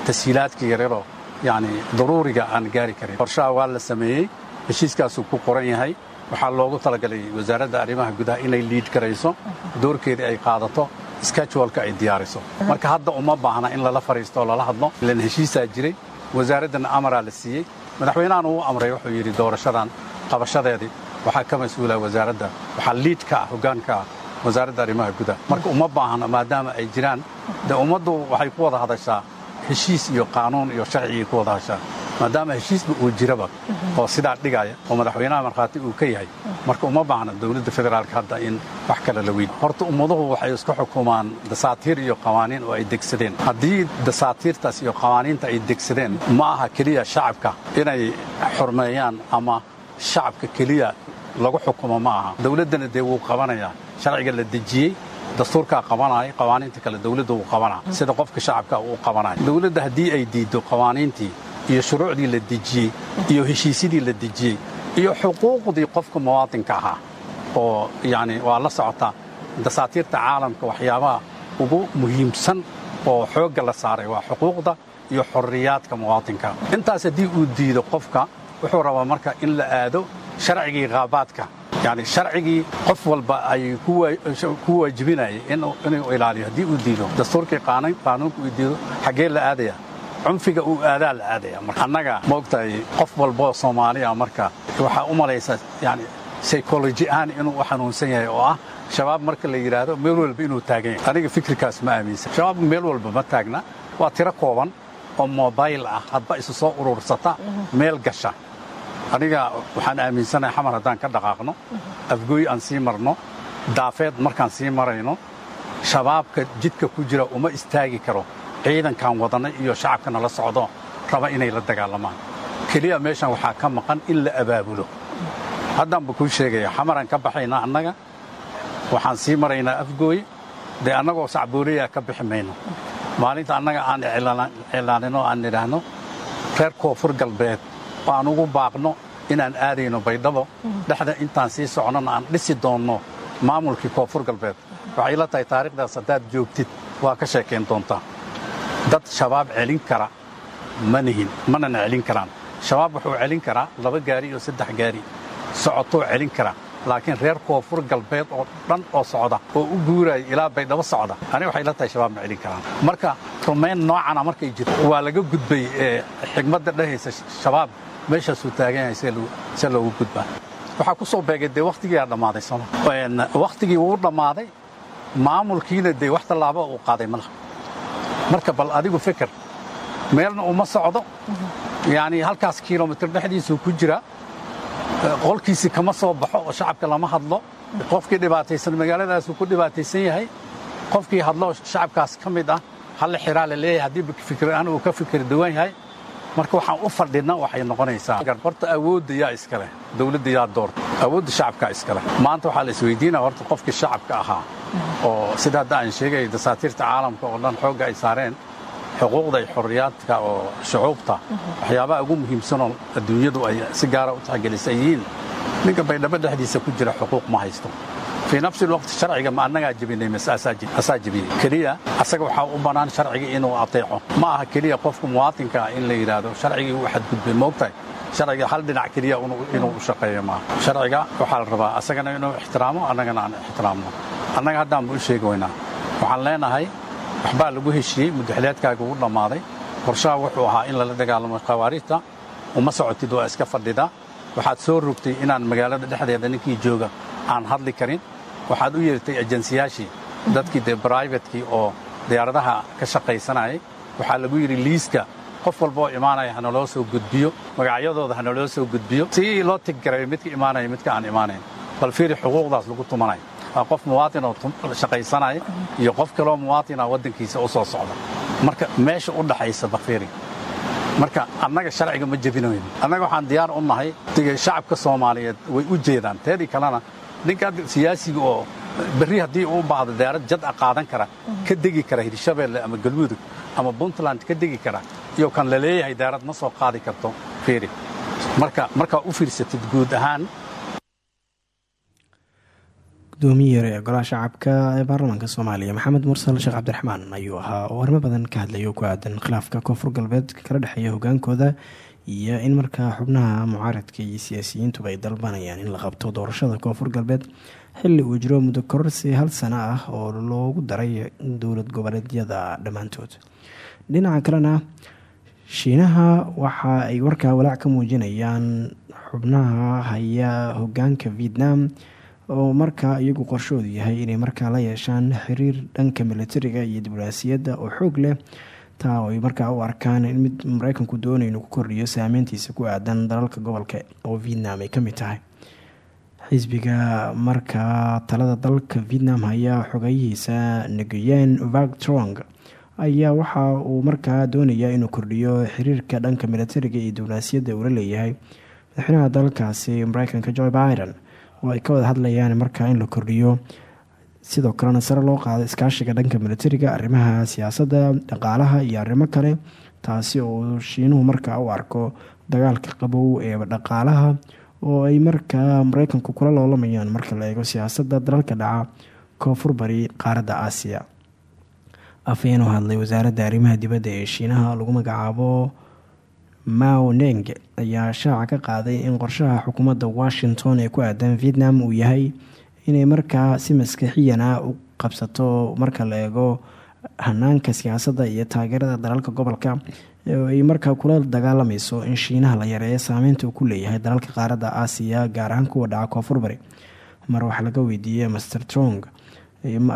tashiilaadka yareeroo yani daruuriga aan gaari karin. Qorshaha waa la sameeyey heshiiskaasuu ku qoran yahay. Waxaa loogu talagalay wasaaradda arrimaha gudaha inay liid garayso doorkeedii ay qaadato skajwalka ay diyaariso. Marka hadda uma baahna in lala fadhiisto oo lala hadlo. Ilan heshiisaa jiray wasaaraddana amaraa la siiyey madaxweynahan uu amray wuxuu yidhi doorashadan qabashadeedii waxaa ka mas'uula wasaaradda waxaa liid ka ah hoggaan ah wasaaradda arrimaha gudaha. Marka uma baahna maadaama ay jiraan dee ummaddu waxay ku wada hadashaa heshiis iyo qaanuun iyo sharcigay ku wada hashaa maadaama heshiisba uu jiraba oo sidaa dhigaya oo madaxweynaha markhaati uu ka yahay marka uma baahna dowladda federaalka hadda in wax kale la weyn horta ummaduhu waxay isku xukumaan dasaatiir iyo qawaaniin oo ay degsadeen. Haddii dasaatiirtaas iyo qawaaniinta ay degsadeen ma aha keliya shacabka inay xurmeeyaan ama shacabka keliya lagu xukumo ma aha. Dowladdana dee wuu qabanayaa sharciga la dejiyey dastuurkaa qabanaya qawaaniinta kale dowladda wuu qabanaa. Sida qofka shacabka uu qabanaya dowladda haddii ay diiddo qawaaniintii iyo shuruucdii la dejiyey iyo heshiisyadii la dejiyey iyo xuquuqdii qofka muwaadinka ahaa oo yani waa la socotaa dasaatiirta caalamka waxyaabaha ugu muhiimsan oo xoogga la saaray waa xuquuqda iyo xorriyaadka muwaadinka intaas haddii uu diido qofka wuxuu rabaa marka in la aado sharcigii qaabaadka yani sharcigii qof walba ay ku waajibinayay inuu ilaaliyo. Haddii uu diido dastuurkii qaanuunka uu diido xaggee la aadaya cunfiga uu aadaa la aadaya annaga moogtahay qof walboo soomaaliya marka waxaa u malaysa yani psycholoji ahaan inuu u xanuunsan yahay oo ah shabaab marka la yidhaahdo meel walba inuu taagan yahay. Aniga fikirkaas ma aaminsan. Shabaab meel walba ma taagna. Waa tiro kooban oo mobayl ah hadba isu soo urursata meel gasha. Aniga waxaan aaminsanahay xamar haddaan ka dhaqaaqno afgooy aan sii marno daafeed markaan sii marayno shabaabka jidka ku jira uma istaagi karo ciidankan wadanna iyo shacabka nala socdo raba inay la dagaalamaan keliya meeshan waxaa ka maqan in la abaabulo. Haddaanba kuu sheegaya xamaraan ka baxaynaa annaga. Waxaan sii maraynaa afgooy dee annagoo sacbooliyaa ka bixi mayno. Maalinta annaga aan iclaaninoo aan nidhaahno reer koonfur galbeed oo aan ugu baaqno inaan aadayno baydhabo. Dhexda intaan sii socnona aan dhisi doonno maamulkii koonfur galbeed. Waxay la tahay taariikhdaas haddaad joogtid waa ka sheekayn doontaa dad shabaab celin kara ma nihin manana celin karaan. Shabaab wuxuu celin karaa laba gaari iyo saddex gaari socotoo celin karaa laakiin reer koonfur galbeed oo dhan oo socda oo u guuraya ilaa baydhabo socda. Aniga waxay la tahay shabaab ma celin karaan. Marka rumayn noocana markay jirto waa laga gudbay xigmadda dhehaysa shabaab. Meeshaasuu taagan yahay see loogu gudbaa waxaa ku soo beegay dee wakhtigiiaa dhammaaday sooma wakhtigii wuu dhammaaday maamulkiina dee wax tallaaba uu qaaday malaha marka bal adigu fikir meelna uma socdo. Yani halkaas kilomitr dhexdiisuu ku jira qolkiisii kama soo baxo oo shacabka lama hadlo. Qofkii dhibaataysan magaaladaasuu ku dhibaataysan yahay qofkii hadlo shacabkaas ka mid ah halle xiraa la leeyahay haddii fikiraan uu ka fikir duwan yahay marka waxaan u fadhina waxay noqonaysaa. Horta awoodda yaa iskaleh dowladda yaa doorta awoodda shacabkaa iskaleh maanta waxaa la isweydiinaya horta qofkii shacabka ahaa oo sida hadda aan sheegay dasaatiirta caalamka oo dhan xoogga ay saareen xuquuqda iyo oo shucuubta waxyaabaha ugu muhiimsanoo adduunyadu ay si gaara u taxgelisa ay yihiin ninka baydhabo dhexdiisa ku jira xuquuq ma haysto fii nafsi lwaqti sharciga ma annagaa jebinay mase asaa jebiyey keliya asaga waxaa u bannaan sharciga inuu ateeco ma aha keliya qofka muwaatinka ah in la yidhaahdo sharcigii uu xadgudbay moogtahay sharciga hal dhinac keliya inuu u shaqeeyo maaha sharciga waxaa la rabaa asagana inuu ixtiraamo annagana aan ixtiraamno annaga haddaanba u sheegi weynaa waxaan leenahay waxbaa lagu heshiiyey muddaxileedkaaga ugu dhammaaday qorshaha wuxuu ahaa in lala dagaalamo khawaariijta uma socotid waa iska fadhida waxaad soo rogtay inaan magaalada dhexdeeda ninkii jooga aan hadli karin waxaad u yeertay ajensiyaashii dadkii dee brivatekii oo diyaaradaha ka shaqaysanayay waxaa lagu yidhi liiska. Qof walbaoo imaanaya hanaloo soo gudbiyo magacyadooda hanaloo soo gudbiyo. Si loo tiggareeyo midka imaanaya midka aan imaanayn. Bal fiiri xuquuqdaas lagu tumanayo waa qof muwaatin oo shaqaysanaya iyo qof kaloo muwaatina waddankiisa u soo socda. Marka meesha u dhaxaysa bafiiri marka annaga sharciga ma jebinayno annaga waxaan diyaar u nahay shacabka soomaaliyeed way u jeedaan. Teedii kalena ninka siyaasiga oo berri haddii uu baahdo diyaarad jad a qaadan kara ka degi kara hirshabeelle ama galmudug ama puntland ka degi kara iyo kan la leeyahay diyaarad ma soo qaadi karto fiiri. Marka markaa u fiirsatid guud ahaan. Gudoomiye yare ee golaha shacabka ee baarlamaanka soomaaliya maxamed mursal sheekh cabdiraxmaan ayuu ahaa oo arrimo badan ka hadlaya oo ku aadan khilaafka koonfur galbeed kala dhexeeya hogaankooda iyo in markaa xubnaha mucaaradka iyo siyaasiyiintuba ay dalbanayaan in la qabto doorashada koonfur galbeed xilli uu jiro muddo kororsi hal sano ah oo loogu daray dowlad goboleedyada dhammaantood. Dhinaca kalena shiinaha waxa ay warkaa walaac ka muujinayaan xubnaha haya hogaanka vietnam oo markaa iyagu qorshoodu yahay inay markaa la yeeshaan xiriir dhanka militariga iyo diblomaasiyadda oo xoog leh taa oo markaa u arkaan in mid mareykanku doonay ku kordhiyo saameyntiisa ku aadan dalalka gobolka oo vietnam ay ka mid tahay. Xisbiga markaa talada dalka vietnam haya xogayihiisa nguyen vagtrong ayaa waxa uu markaa doonayaa inuu kordhiyo xiriirka dhanka militariga iyo diblomaasiyadda uula leeyahay. Madaxweynaha dalkaasi mareykanka joe biden oo ay ka wada hadlayaan markaa in la kordhiyo sidoo kalena sare loo qaado iskaashiga dhanka militariga arrimaha siyaasadda dhaqaalaha iyo arrimo kale taasi oo shiinuhu markaa u arko dagaalka qabow ee dhaqaalaha oo ay markaa mareykanku kula loolamayaan marka la eego siyaasadda dalalka dhaca koonfur bari qaaradda aasiya. Afhayeen u hadlay wasaaradda arrimaha dibadda ee shiinaha lagu magacaabo mao neng ayaa shaaca ka qaaday in qorshaha xukuumadda washington ee ku aadan vietnam uu yahay inay markaa si maskaxiyana u qabsato marka la eego hanaanka siyaasadda iyo taageerada dalalka gobolka ay markaa kula dagaalamayso in shiinaha la yareeyo saameynta uu ku leeyahay dalalka qaaradda aasiya gaar ahaan kuwa dhaca koonfur bari mar waxaa laga weydiiyey master trong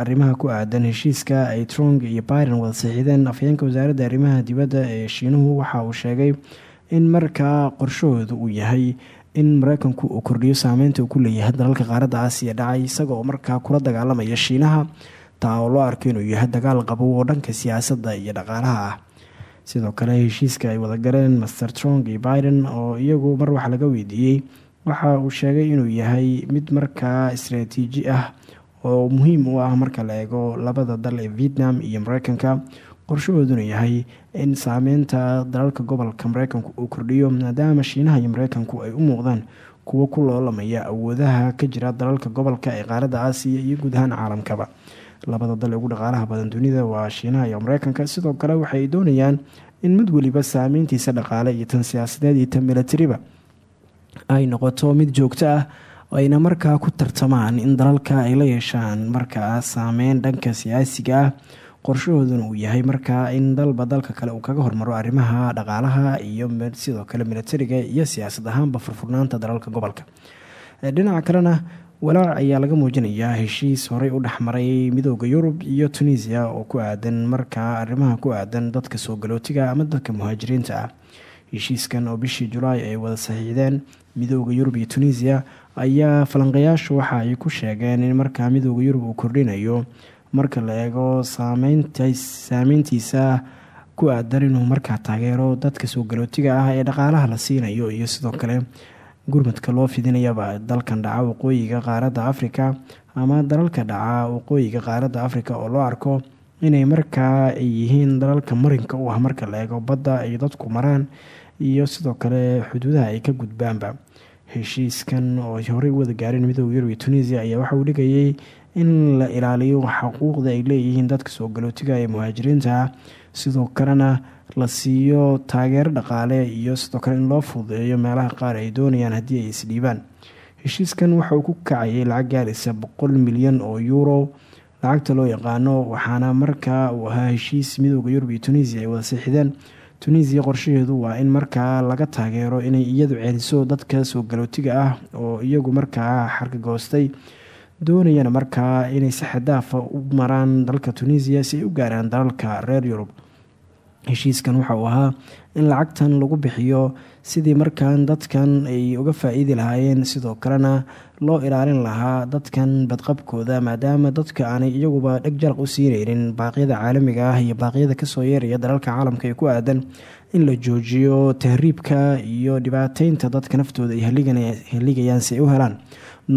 arrimaha ku aadan heshiiska ay trong iyo biden wada saxiideen afhayeenka wasaaradda arrimaha dibadda ee shiinuhu waxa uu sheegay in markaa qorshahooda uu yahay in mareykanku uu kordhiyo saameynta uu ku leeyahay dalalka qaaradda aasiya dhacay isagaoo markaa kula dagaalamaya shiinaha taa oo loo arko inuu yahay dagaal qabow oo dhanka siyaasadda iyo dhaqaalaha ah. Sidoo kale heshiiska ay wadagaleen master trong iyo biden oo iyagu mar wax laga weydiiyey waxa uu sheegay inuu yahay mid markaa istaraatiiji ah oo muhiim u ah marka la eego labada dal ee vietnam iyo mareykanka qorshahooduna yahay in saameynta dalalka gobolka mareykanku uu kordhiyo maadaama shiinaha iyo mareykanku ay u muuqdaan kuwo ku loolamaya awoodaha ka jira dalalka gobolka ee qaaradda aasiya iyo guud ahaan caalamkaba. Labada dal ugu dhaqaalaha badan dunida waa shiinaha iyo mareykanka sidoo kale waxay doonayaan in mid weliba saameyntiisa dhaqaale iyo tan siyaasadeed iyo tan milatariba ay noqoto mid joogto ah ayna markaa ku tartamaan in dalalka ay la yeeshaan markaa saameyn dhanka siyaasiga ah qorshahooduna uu yahay markaa in dalba dalka kale uu kaga hormaro arrimaha dhaqaalaha iyo sidoo kale milatariga iyo siyaasad ahaanba furfurnaanta dalalka gobolka. Dhinaca kalena walaac ayaa laga muujinayaa heshiis horey u dhexmaray midooda yurub iyo tunisia oo ku aadan markaa arrimaha ku aadan dadka soo galootiga ama dadka muhaajiriinta ah. Heshiiskan oo bishii julaay ay wada saxiixdeen midooda yurub iyo tunisia ayaa falanqayaashu waxa ay ku sheegeen in markaa midooda yurub uu kordhinayo marka la eego saameyntiisa ku aadan inuu markaa taageero dadka soo galootiga ah ee dhaqaalaha la siinayo iyo sidoo kale gurmadka loo fidinayaba dalkan dhaca waqooyiga qaaradda afrika ama dalalka dhaca waqooyiga qaaradda afrika oo loo arko inay markaa yihiin dalalka marinka u ah marka la eego badda ay dadku maraan iyo sidoo kale xuduudaha ay ka gudbaanba. Heshiiskan oo horey u wada gaareen midooda yurub iyo tunisia ayaa waxa uu dhigayay in la ilaaliyo xuquuqda ay leeyihiin dadka soo galootiga ee muhaajiriinta. Sidoo kalena la siiyo taageero dhaqaale iyo sidoo kale in loo fududeeyo meelaha qaar ay doonayaan haddii ay isdhiibaan heshiiskan waxa ku kacayay lacag gaaraysa boqol milyan oo yuuro. Lacagta loo yaqaano waxaana markaa uu ahaa heshiis midooda yurub iyo tunisia ay wada siixdeen tunisia qorshaheedu waa in markaa laga taageero inay iyadu celiso dadka soo galootiga ah oo iyagu markaa xarkagoostay doonayana markaa inay si xadaafa u maraan dalka tunisia si ay u gaaraan dalalka reer yurub. Heshiiskan waxa uu ahaa in lacagtan lagu bixiyo sidii markaan dadkan ay uga faa-iidi lahaayeen sidoo kalena loo ilaalin lahaa dadkan badqabkooda maadaama dadka aanay iyaguba dheg jalaq u siineynin baaqyada caalamiga ah iyo baaqyada ka soo yeeraya dalalka caalamka ee ku aadan in la joojiyo tahriibka iyo dhibaateynta dadka naftooda ay haligayaan si ay u helaan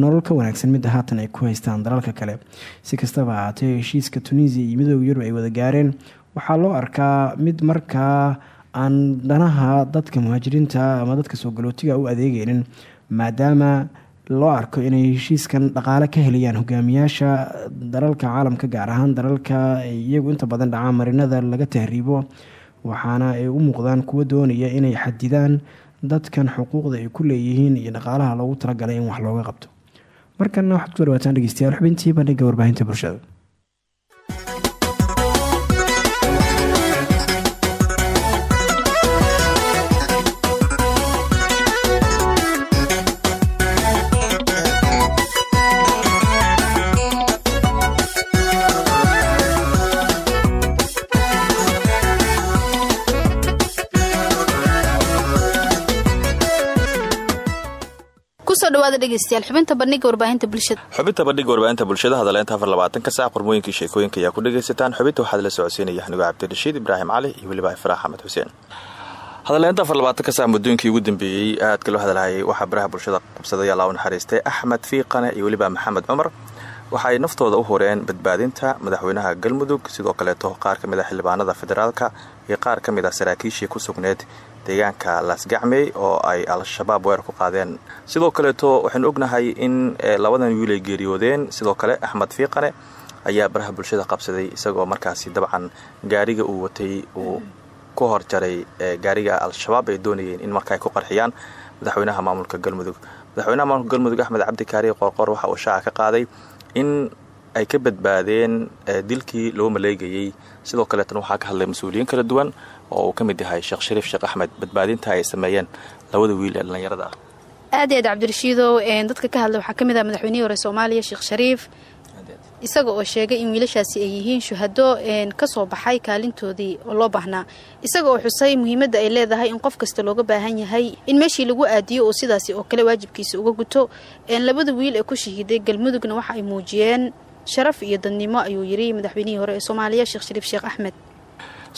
nolol ka wanaagsan midda haatan ay ku haystaan dalalka kale. Si kastaba ahaatee heshiiska tunisia iyo midooda yurub ay wada gaareen. Waxaa loo arkaa mid markaa aan danaha dadka muhaajiriinta ama dadka soo galootiga u adeegeynin maadaama loo arko inay heshiiskan dhaqaale ka helayaan hogaamiyaasha dalalka caalamka gaar ahaan dalalka iyagu inta badan dhacaan marinada laga tahriibo. Waxaana ay u muuqdaan kuwa doonaya inay xadidaan dadkan xuquuqda ay ku leeyihiin iyo dhaqaalaha loogu talagalay in wax looga qabto markana waxaad ku dhawaataan dhegeystayaal xubintii bandhiga warbaahinta bulshada xubinta bandhiga warbaahinta bulshada. Xubinta bandhiga warbaahinta bulshada hadaleynta afar labaatanka saac qormooyinkii sheekooyinka ayaa ku dhagaysataan xubinta waxaad la socodsiinaya anigoo cabdirashiid ibraahim cali iyo weliba ifraax axmed xuseen. Hadaleynta afar labaatanka saac muddooyinkii ugu dambeeyey aadka loo hadalhayay waxaa baraha bulshada qabsaday allaa u naxariistay axmed fiiqane iyo weliba maxamed cumar. Waxa ay naftooda u horeen badbaadinta madaxweynaha galmudug sidoo kaleeto qaar ka mid a xildhibaanada federaalka iyo qaar ka mid a saraakiishii ku sugneed deegaanka laasgacmey oo ay al-shabaab weer ku qaadeen. Sidoo kaleeto waxaynu ognahay in labadan wiil ay geeriyoodeen. Sidoo kale axmed fiiqane ayaa baraha bulshada qabsaday isagoo markaasi dabcan gaariga uu watay uu ku horjaray gaariga al-shabaab ay doonayeen in marka ku qarxiyaan madaxweynaha maamulka galmudug. Madaxweynaha maamulka galmudug axmed cabdi kaariye qoorqoor waxa uu shaaca ka qaaday in ay ka badbaadeen dilkii loo maleegayey sidoo kaleetana waxaa ka hadlay mas'uuliyiin kala duwan oo uu ka mid yahay sheekh shariif sheekh axmed. Badbaadinta ay sameeyeen labada wiil ee dhallinyarada ah. Aad aad cabdirashiidow dadka ka hadla waxaa ka mid ah madaxweynihii hore soomaaliya sheekh shariif. Isaga oo sheegay in wiilashaasi ay yihiin shuhado ka soo baxay kaalintoodii oo loo baahnaa. Isaga oo xusay muhiimadda ay leedahay in qof kasta looga baahan yahay in meeshii lagu aadiyo oo sidaasi oo kale waajibkiisa uga guto. Labada wiil ee ku shahiiday galmudugna waxa ay muujiyeen sharaf iyo dadnimo ayuu yiri madaxweynihii hore ee soomaaliya sheekh shariif sheekh axmed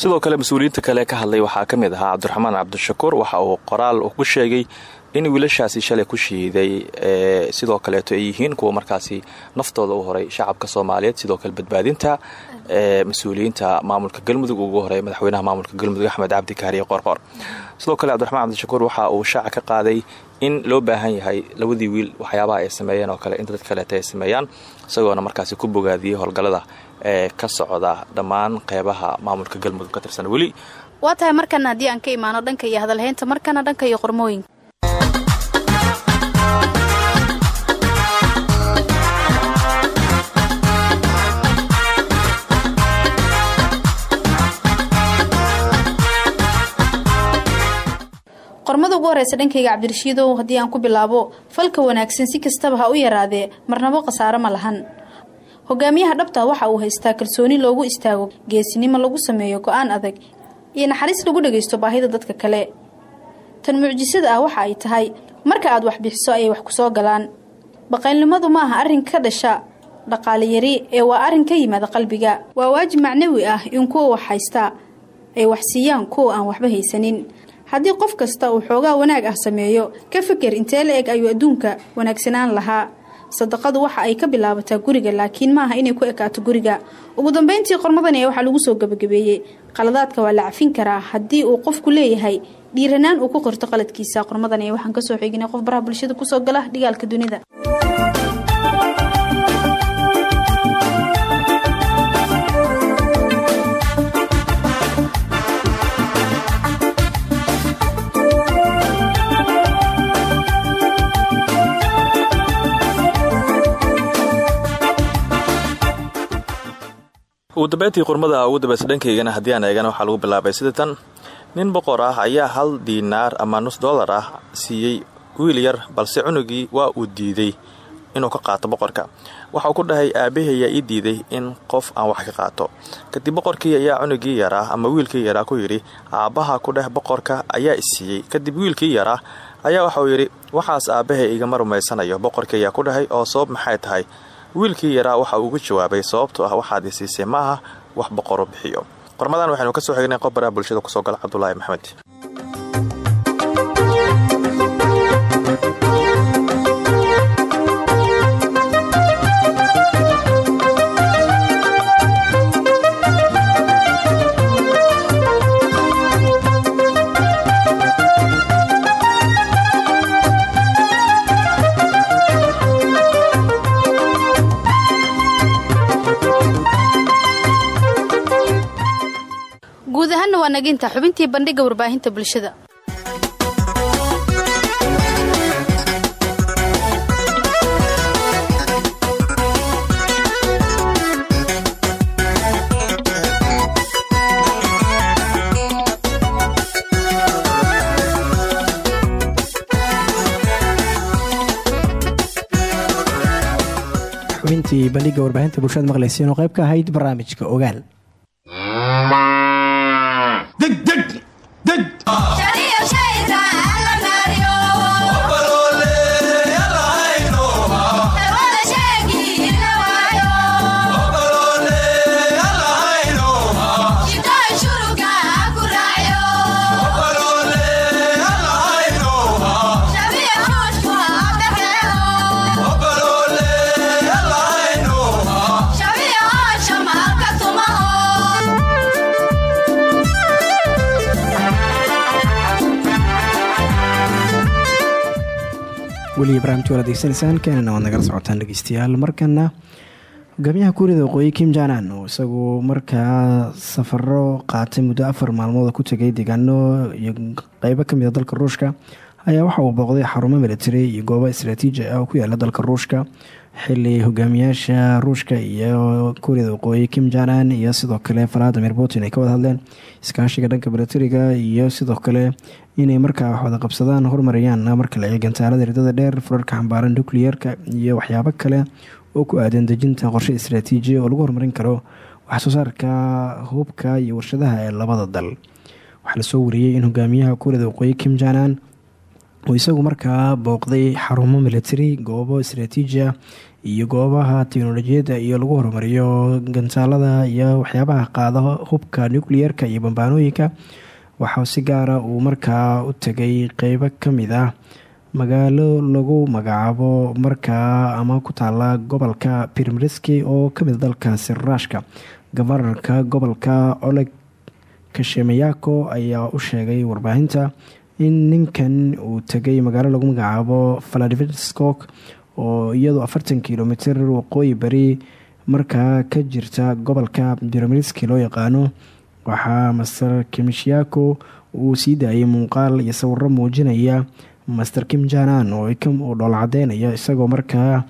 sidoo kale mas'uuliyiinta kale ka hadlay waxaa ka mid ahaa cabdiraxmaan cabdishakuur waxa uu qoraal ku sheegay in wiilashaasi shalay ku shahiiday sidoo kaleeto ay yihiin kuwa markaasi naftooda u horay shacabka soomaaliyeed. Sidoo kale badbaadinta mas'uuliyiinta maamulka galmudug ugu horay madaxweynaha maamulka galmudug axmed cabdi kaariye qoorqoor sidoo kale cabdiraxmaan cabdishakuur waxa uu shaaca ka qaaday in loo baahan yahay labadii wiil waxyaabaha ay sameeyeen oo kale in dad kaleeta ay sameeyaan isagoona markaasi ku bogaadiyey howlgallada ee ka socda dhammaan qeybaha maamulka galmudug ka tirsan. Weli waa tahay markana haddii aan ka imaano dhanka iyo hadalhaynta markana dhanka iyo qormooyinka qormada ugu horeysa dhankayga cabdirashiidow haddii aan ku bilaabo falka wanaagsan si kastaba ha u yaraadee marnabo khasaaro ma lahan hogaamiyaha dhabta waxa uu haystaa kalsooni loogu istaago geesinimo lagu sameeyo go'aan adag iyo naxariis lagu dhagaysto baahida dadka kale. Tan mucjisada ah waxa ay tahay marka aad wax bixiso ayay wax ku soo galaan. Baqaylnimadu ma aha arrin ka dhasha dhaqaale yari ee waa arrin ka yimaada qalbiga. Waa waajib macnawi ah in kuwa wax haystaa ay wax siiyaan kuwa aan waxba haysanin. Haddii qof kasta uu xoogaa wanaag ah sameeyo ka fikir intee la eg ayuu adduunka wanaagsanaan lahaa sadaqadu waxa ay ka bilaabataa guriga laakiin ma aha inay ku ekaato guriga. Ugu dambeyntii qormadan ayaa waxaa lagu soo gabagabeeyey. Qaladaadka waa la cafin karaa haddii uu qofku leeyahay dhiiranaan uu ku qorto qaladkiisa. Qormadan ayaa waxaan ka soo xiginay qof baraha bulshada ku soo gala dhigaalka dunida ugu dambeyntii qurmada ugu dambaysa dhankaygana haddii aan eegana waxaa lagu bilaabay sida tan. Nin boqor ah ayaa hal diinaar ama nus dollar ah siiyey wiil yar balse cunugii waa uu diiday inuu ka qaato boqorka. Waxa uu ku dhahay aabbahay ayaa ii diiday in qof aan wax ka qaato. Kadib boqorkii ayaa cunugii yaraa ama wiilkii yaraa ku yidhi aabbaha ku dheh boqorka ayaa isiiyey kadib wiilkii yaraa ayaa waxauu yidhi waxaas aabbahay igama rumaysanayo boqorkii ayaa ku dhahay oo sabab maxay tahay wiilkii yaraa waxa ugu jawaabay sababto ah waxaad isiisay maaha wax boqoro bixiyo. Qormadan waxaynu ka soo xignay qof baraha bulshada ku soo gala cabdulaahi maxamed guud ahaanna waa naginta xubintii bandhiga warbaahinta bulshada. Xubintii bandhiga warbaahinta bulshada maqlayseen oo qayb ka ahayd barnaamijka ogaal ضد ضد شريف شريف weliya barnaamij waad degeysanaysaan keenana waad nagala socotaan dhegeystayaal. Markana hogaamiyaha kuuriyada waqooyi kim janan oo isagu markaa safaro qaatay muddo afar maalmood ku tegay deegaano iyo qeybo ka mid a dalka ruushka ayaa waxa uu booqday xarumo military iyo goobo istraatiiji ah oo ku yaalla dalka ruushka xili hogaamiyaasha ruushka iyo kuuriyada waqooyi kim janan iyo sidoo kale valadimir putin ay ka wada hadleen iskaashiga dhanka militariga iyo sidoo kale inay markaa wax qabsadaan horumarayaan marka la eego gantaalada ridada dheer furarka xambaaran nucleyeerka iyo waxyaabo kale oo ku aadan dejinta qorshe istraatiiji oo lagu horumarin karo waxsoo saarka hubka iyo warshadaha ee labada dal. Waxaa la soo wariyey in hogaamiyaha kuuriyada waqooyi kim janan uu isagu markaa booqday xarumo military goobo istraatiiji ah iyo goobaha teknolojiyadda iyo lagu horumariyo gantaalada iyo waxyaabaha qaada hubka nucleyeerka iyo bambaanooyinka. Waxaa si gaara uu markaa u tegay qeybo ka mid ah magaalo lagu magacaabo markaa ama ku taala gobolka pirmiriski oo ka mid dalkaasi ruushka gabanarka gobolka oleg kashemayako ayaa u sheegay warbaahinta in ninkan uu tegay magaalo lagu magacaabo valadivostok oo iyadoo afartan kilomitr waqooyi bari markaa ka jirta gobolka pirmiriski loo yaqaano. Waxaa master kimishiyako uu sii daayay muuqaal iyo sawiro muujinaya master kim janan oo dhoola cadeynaya isagoo markaa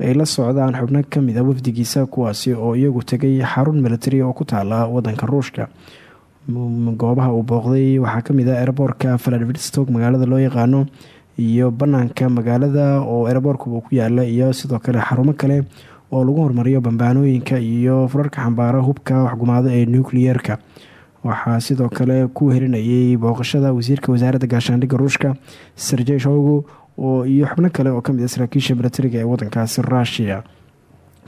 ay la socdaan xubno ka mid a wafdigiisa kuwaasi oo iyagu tegay xarun military oo ku taala wadanka ruushka goobaha uu booqday. Waxaa ka mid ah ereborka valadivostok magaalada loo yaqaano iyo banaanka magaalada oo ereborka uu ku yaalla iyo sidoo kale xarumo kale oo lagu horumariyo bambaanooyinka iyo furarka xambaara hubka waxgumaado ee nucleyeerka waxaa sidoo kale ku herinayay booqashada wasiirka wasaaradda gaashaandhigga ruushka serjey shogo oo iyo xubno kale oo ka mid a saraakiisha militariga ee wadankaasi rushia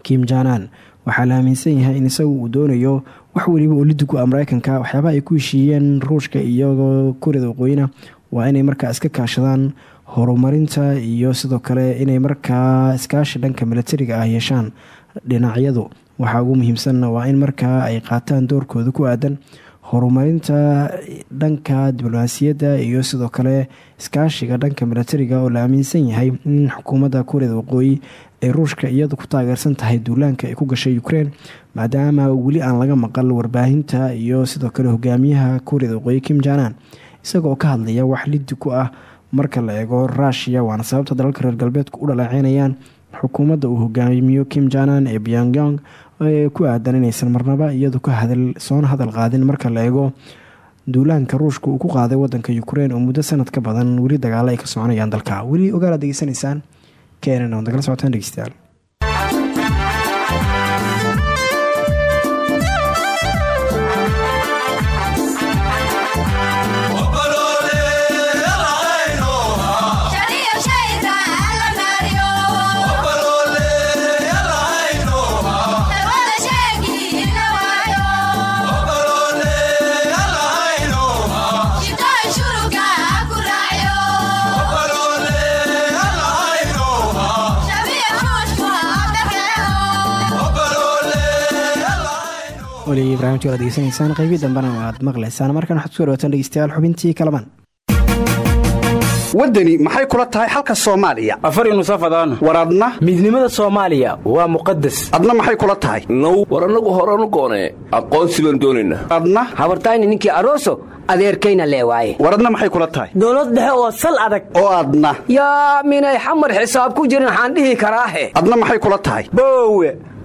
kim janan waxaa la aaminsan yahay in isagu uu doonayo wax weliba oo lidigu a mareykanka waxyaabaha ay ku heshiiyeen ruushka iyo kuuriyada waqooyina waa inay markaa iska kaashadaan horumarinta iyo sidoo kale inay markaa iskaashi dhanka milatariga ah yeeshaan dhinacyadu. Waxaa ugu muhiimsan waa in markaa ay qaataan doorkooda ku aadan horumarinta dhanka diblomaasiyadda iyo sidoo kale iskaashiga dhanka milatariga oo la aaminsan yahay in xukuumadda kuuriyada waqooyi ay ruushka iyadu ku taageersan tahay duulaanka ay ku gashay ukrein maadaama weli aan laga maqal warbaahinta iyo sidoo kale hogaamiyaha kuuriyada waqooyi kim janan isagoo ka hadlaya wax liddi ku ah marka la eego ruushiya waana sababta dalalka reer galbeedku u dhaleeceynayaan xukuumadda uu hogaamiyo kim janan ee pyongyong ee ku aadan inaysan marnaba iyadu ka hadal soona hadal qaadin marka la eego duulaanka ruushka uu ku qaaday wadanka ukrein oo muddo sanad ka badan weli dagaalo ay ka soconayaan dalka. Weli ogaalaad degeysanaysaan keenan oo nagala socotaan dhegeystayaal weli barnamijka waad degeysanaysaan qeybii dambena waad maqlaysaan markan waxaad ku soo dhawaataan dhegeystayaal xubintii kalamaan waddani maxay kula tahay xalka soomaaliya? Afari nusafadaan war adna? Midnimada soomaaliya waa muqadas adna maxay kula tahay? Now war annagu horanu goonee aqoonsi baan doonaynaa adna? Habartayni ninkii aroso adeerkayna lee waaye. War adna maxay kula tahay? Dowlad dhexe oo sal adag. Oo adna. Yaa minay xamar xisaab ku jirin waxaan dhihi karaahe adna maxay kula tahay? Boowe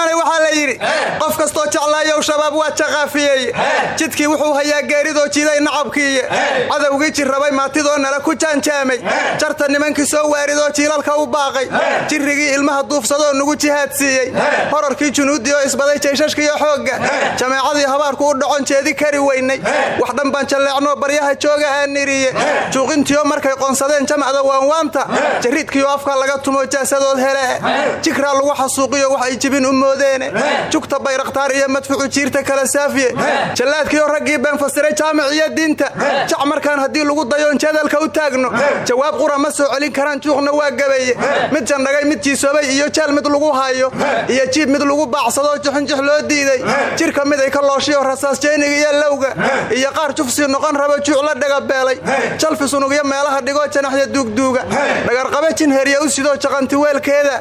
kalamaanay waxaa la yidhi qof kastoo jeclaayow shabaab waa jaqaafiyey jidkii wuxuu hayaa geeridoo jiday nacabkiiye cadowgii jirrabay maatidoo nala ku jaanjaamay. Jarta nimankii soo waaridoo jiilalka u baaqay. Jirrigii ilmaha duufsadoo nugu jihaadsiiyey horarkii junuuddii oo isbaday jayshashkiiyo xoogga. Jameecadii habaarku u dhacon jeedi kari weynay. Wax dhan baan jalleecnoo baryaha jooga aan niriye. Juuqintiyo markay qoonsadeen jamacda waanwaanta jarriidkiioo afka laga tumo jaasadood hele. Jigraa lagu xasuuqiyo wax ay jibin u moodeene jugta bayrakhtaar iyo madfuucu jiirta kala saafiye. Jallaadkiioo raggii been fasiray jaamic iyo diinta jac markaan haddii lagu dayoon jadalka u taagno. Jawaab qura ma soo celin karaan juuqna waa gabaye mid jandhagay mid jiisoobay iyo jaal mid lagu hayo iyo jiib mid lagu baacsadoo jixinjix loo diiday. Jirka mid ay ka looshiyo rasaas jeeniga iyo lowga. Iyo qaar jufsii noqon rabo juuc la dhagabeelay jalfi sunugyo meelaha dhigoo janaxya duugduuga. Dhagarqabe jinherya u sidoo jaqanti weelkeeda.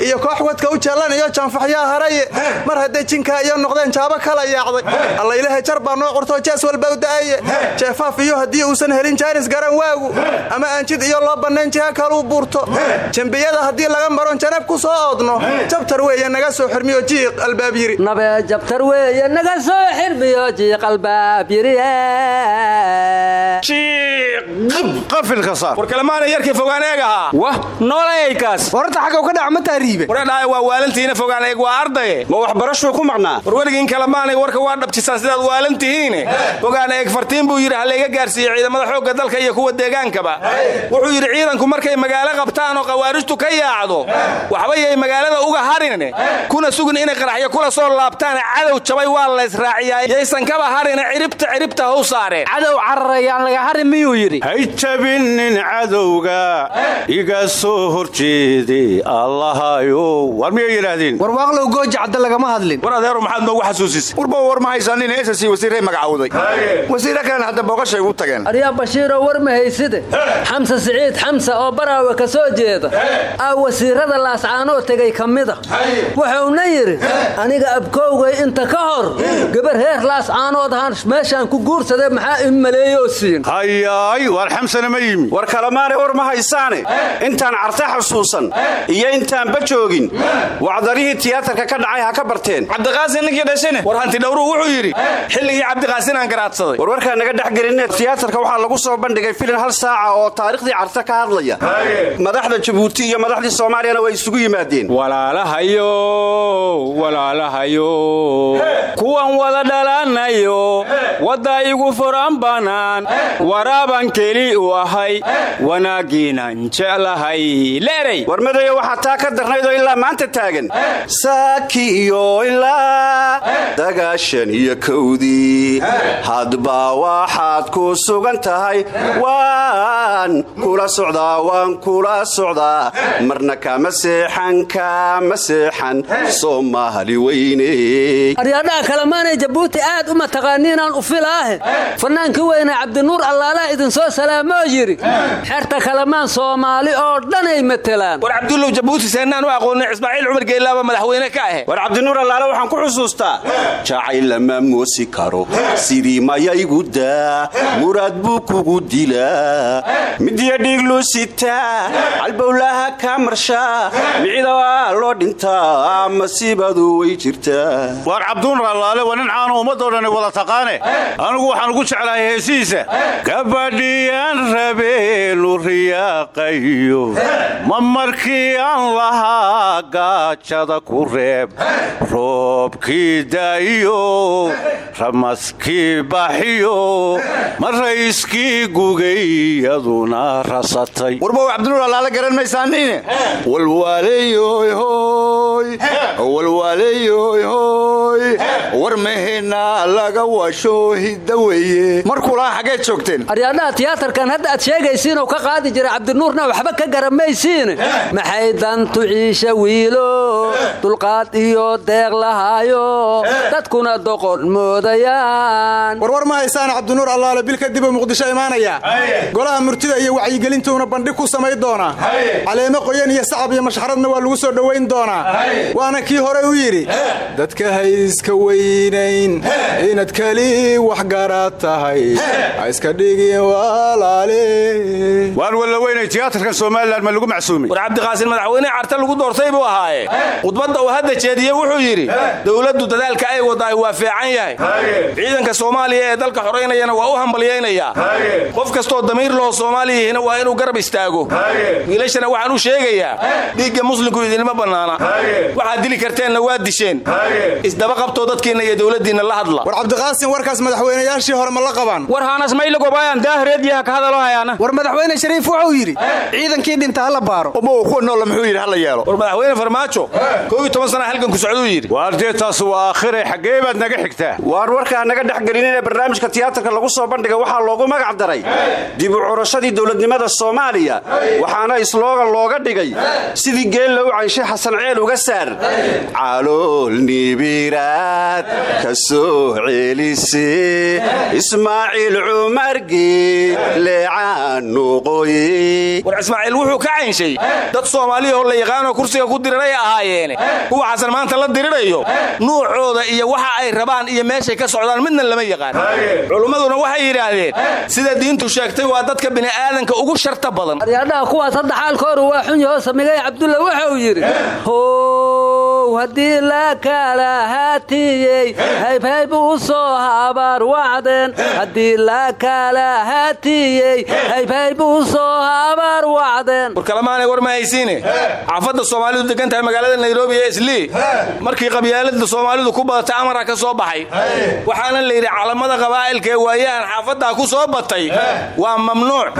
Iyo koox wadka u jallanayo janfaxyaa haraye mar hadday jinkaa iyo noqdeen jaabo kala yaacday. Allaylahe jar baa noo curtoo jees walba u da'aye jeefaaf iyo haddii uusan helin jaanis garan waagu. Ama aan jid iyo loo bannayn jiha kaluu buurto. Jembiyada haddii laga maron janab ku soo oodno. Jabtar weeye naga soo xirmiyo jiiq albaab yiri. Nabe jabtar weeye naga soo xirmiyo jiiq albaab yiri war kalemaana yarkii fogaan eeg ahaa wah noolayaykaas wararta xagga ka dhac ma taariibe. Waradhaaya waa waalantihiina fogaan eeg waa ardaye. Ma waxbarashuu ku maqnaa? War weligiin kalemaanay warka waa dhabjisaan sidaad waalan tihiine fogaan eeg fartiin buu yidhi halayga gaarsiiye ciidamada xoogga dalka iyo kuwa deegaankaba wuxuu yidhi ciidanku markay magaalo qabtaan oo khawaarijtu ka yaacdo waxba yay magaalada uga harine kuna sugin inay qaraxyo kula soo laabtaan cadow jabay waa laysraaciyaa yaysan kaba harine ciribta ciribta how saareen cadow cararayaan laga hari miyuu yidhi? Hay jabinin cadowga iga soo horjeede allahayow. War miyay yidhaahdeen warwaaqlow gooja cadda lagama hadlin. War adeeru maxaad noogu xasuusisay? Warba war ma haysanin ss wasiirray magacowday wasiirra kalena hadda booqashay ugu tageen. Aryaa bashiiroo war ma hayside. Xamse siciid xamse oo baraawe ka soo jeeda. Aa wasiirrada laascaanoo tegay ka mida. Wuxuuna yidhi aniga abkoowgay inta ka hor gabar heer laascaanood ahaan meeshaan ku guursaday maxaa i maleeyoo siin? Hayaay waar xamsana ma yimi. War kalemaane war ma haysaane. Intaan carte xasuusan iyo intaanba joogin. Wacdarihii tiyaatarka ka dhacay ha ka barteen. Cabdiqaasin ninkii dhashine war hanti dhowruu wuxuu yidhi xilligii cabdiqaasin aan garaadsaday. War warkaa naga dhex gelinne tiyaatarka waxaa lagu soo bandhigay filin hal saaca oo taariikhdii carte ka hadlaya. Madaxda jabuuti iyo madaxdii soomaaliyana way isugu yimaadeen. Walaalahayo walaalahayo kuwan wada dhalanayo wadda igu furan bannaan waraaban keli u ahay wanaaggiinan jeclahay. Leeray warmadaya waxaa taa ka darnaydoo ilaa maanta taagan. Saaki iyo ilaa dagaashan iyo kowdii hadba waxaad ku sugan tahay waan kula socdaa waan kula socdaa marna kama seexan kama seexan soomaali weyne. Aryadhaha kalemaanay jabuuti aad uma taqaaniinaan filaahe fannaankii weyne cabdinuur allaalaha idin soo salaamoo yidhi. Xerta kalamaan soomaali oo dhanay matelaan. War cabdullow jabuuti seennaan u aqoonay ismaaciil cumar geellaaba madaxweyne ka ahe. War cabdinuur allaale waxaan ku xusuustaa. Jacayl lama moosi karo. Sidii mayaygu daa muraad buu kugu dilaa midiya dhiiglu sitaa calbowlaha ka marshaa micida waa loo dhintaa masiibadu way jirtaa waar cabduunur allaale waa nin caanu ummadoo dhani wada taqaane anigu waxaan ugu jeclahay heesihiisa. Gabadhiyaan rabeenu riyaaqayo. Ma markii aan lahaa gaajada ku reeb. Roobkii daa'iyo ramaskii baxyo ma rayskii gugayaduna rasatay. Warbow cabdinuur allaale garan maysaaniine walwaaleyoyhoy war mahena laga washo hidda weeye markuulaa xaggeed joogteen. Aryadhaha tiyaatarkan hadda aad sheegaysiinoo ka qaadi jira cabdinuurna waxba ka garamaysiine maxay dantu ciisha wiilo dulqaad iyo deeq lahaayo dadkuna doqon moodayaan. Warwar ma haysaan cabdinuur allaale bil kadibuu muqdisho imaanaya. Golaha murtida iyo wacyigelintuuna bandhig ku samayn doonaa. Caleemo qoyan iyo sacab iyo mashxaradna waa lagu soo dhowayn doonaa. Waana kii hore u yidhi dadka hayska weynayn inaad keli waxgaraad tahay. Ha iska dhigin walaale. Waan walla weynay tiyaatarka somalilan ma lagu macsuumay war cabdiqaasin madaxweyne carta lagu doortay buu ahaaye khudbadda uu hadda jeediye wuxuu yidhi dowladdu dadaalka ay wadaay waa fiican yahay. Ciidanka soomaaliya ee dalka xoraynayana waa u hambalyaynayaa qof kastoo damiir loo soomaaliyahina waa inuu garab istaago. Wiilashana waxaan u sheegayaa dhiigga muslimku idinma bannaana. Waxaad dili karteenna waad disheen. Isdaba qabtoo dadkiinna iyo dowladdiinna la hadla. War cabdiqaasin warkaas madaxweynayaashii hore ma la qabaan. War haanas maylagobayan daahareedyaha ka hadalo hayaana war madaxweyne shariif wuxuu yidhi ciidankii dhinta hala baaro. Omow kuwa noolla muxuu yidhi hala yeelo. War madaxweyne farmaajo koob iyo toban sana halganku socduu yidhi. Waar dee taas waa aakhire xaggee baad naga xigtaa? Waar warkaa naga dhex gelinine barnaamijka tiyaatarka lagu soo bandhiga waxaa loogu magac daray dib u curashadii dowladnimada soomaaliya. Waxaana isloogan looga dhigay sidii geella u cayshay xasan ceel uga saar. Calool nibiraad ka soo celise ismaaciil cumar geelecanuqoye war ismaaciil wuxuu ka caynshay. Dad soomaaliyahoo la yaqaanoo kursiga ku diriray ahaayeene kuwa xasan maanta la dirirayo nuucooda iyo waxa ay rabaan iyo meeshay ka socdaan midna lama yaqaan. Culummaduna waxay yidhaahdeen sida diintu sheegtay waa dadka bini'aadanka ugu sharta badan. Aryadhaha kuwaas hadda xaalkooru waa xun yahoo samigay cabdulla wuxuu yidhi how haddii la kala haatiyey haybhayb u soo habaar wacdeen haddii la kala haatiyey haybhayb u soo habaar wacdeen war kalamaanay war ma haysiine? Xaafadda soomaalidu degan tahay magaalada nairobi ee islii markii qabyaalada soomaalidu ku badatay amara ka soo baxay. Waxaana la yidhi calamada qabaa'ilka ee waayahan xaafaddaa ku soo batay waa mamnuuc.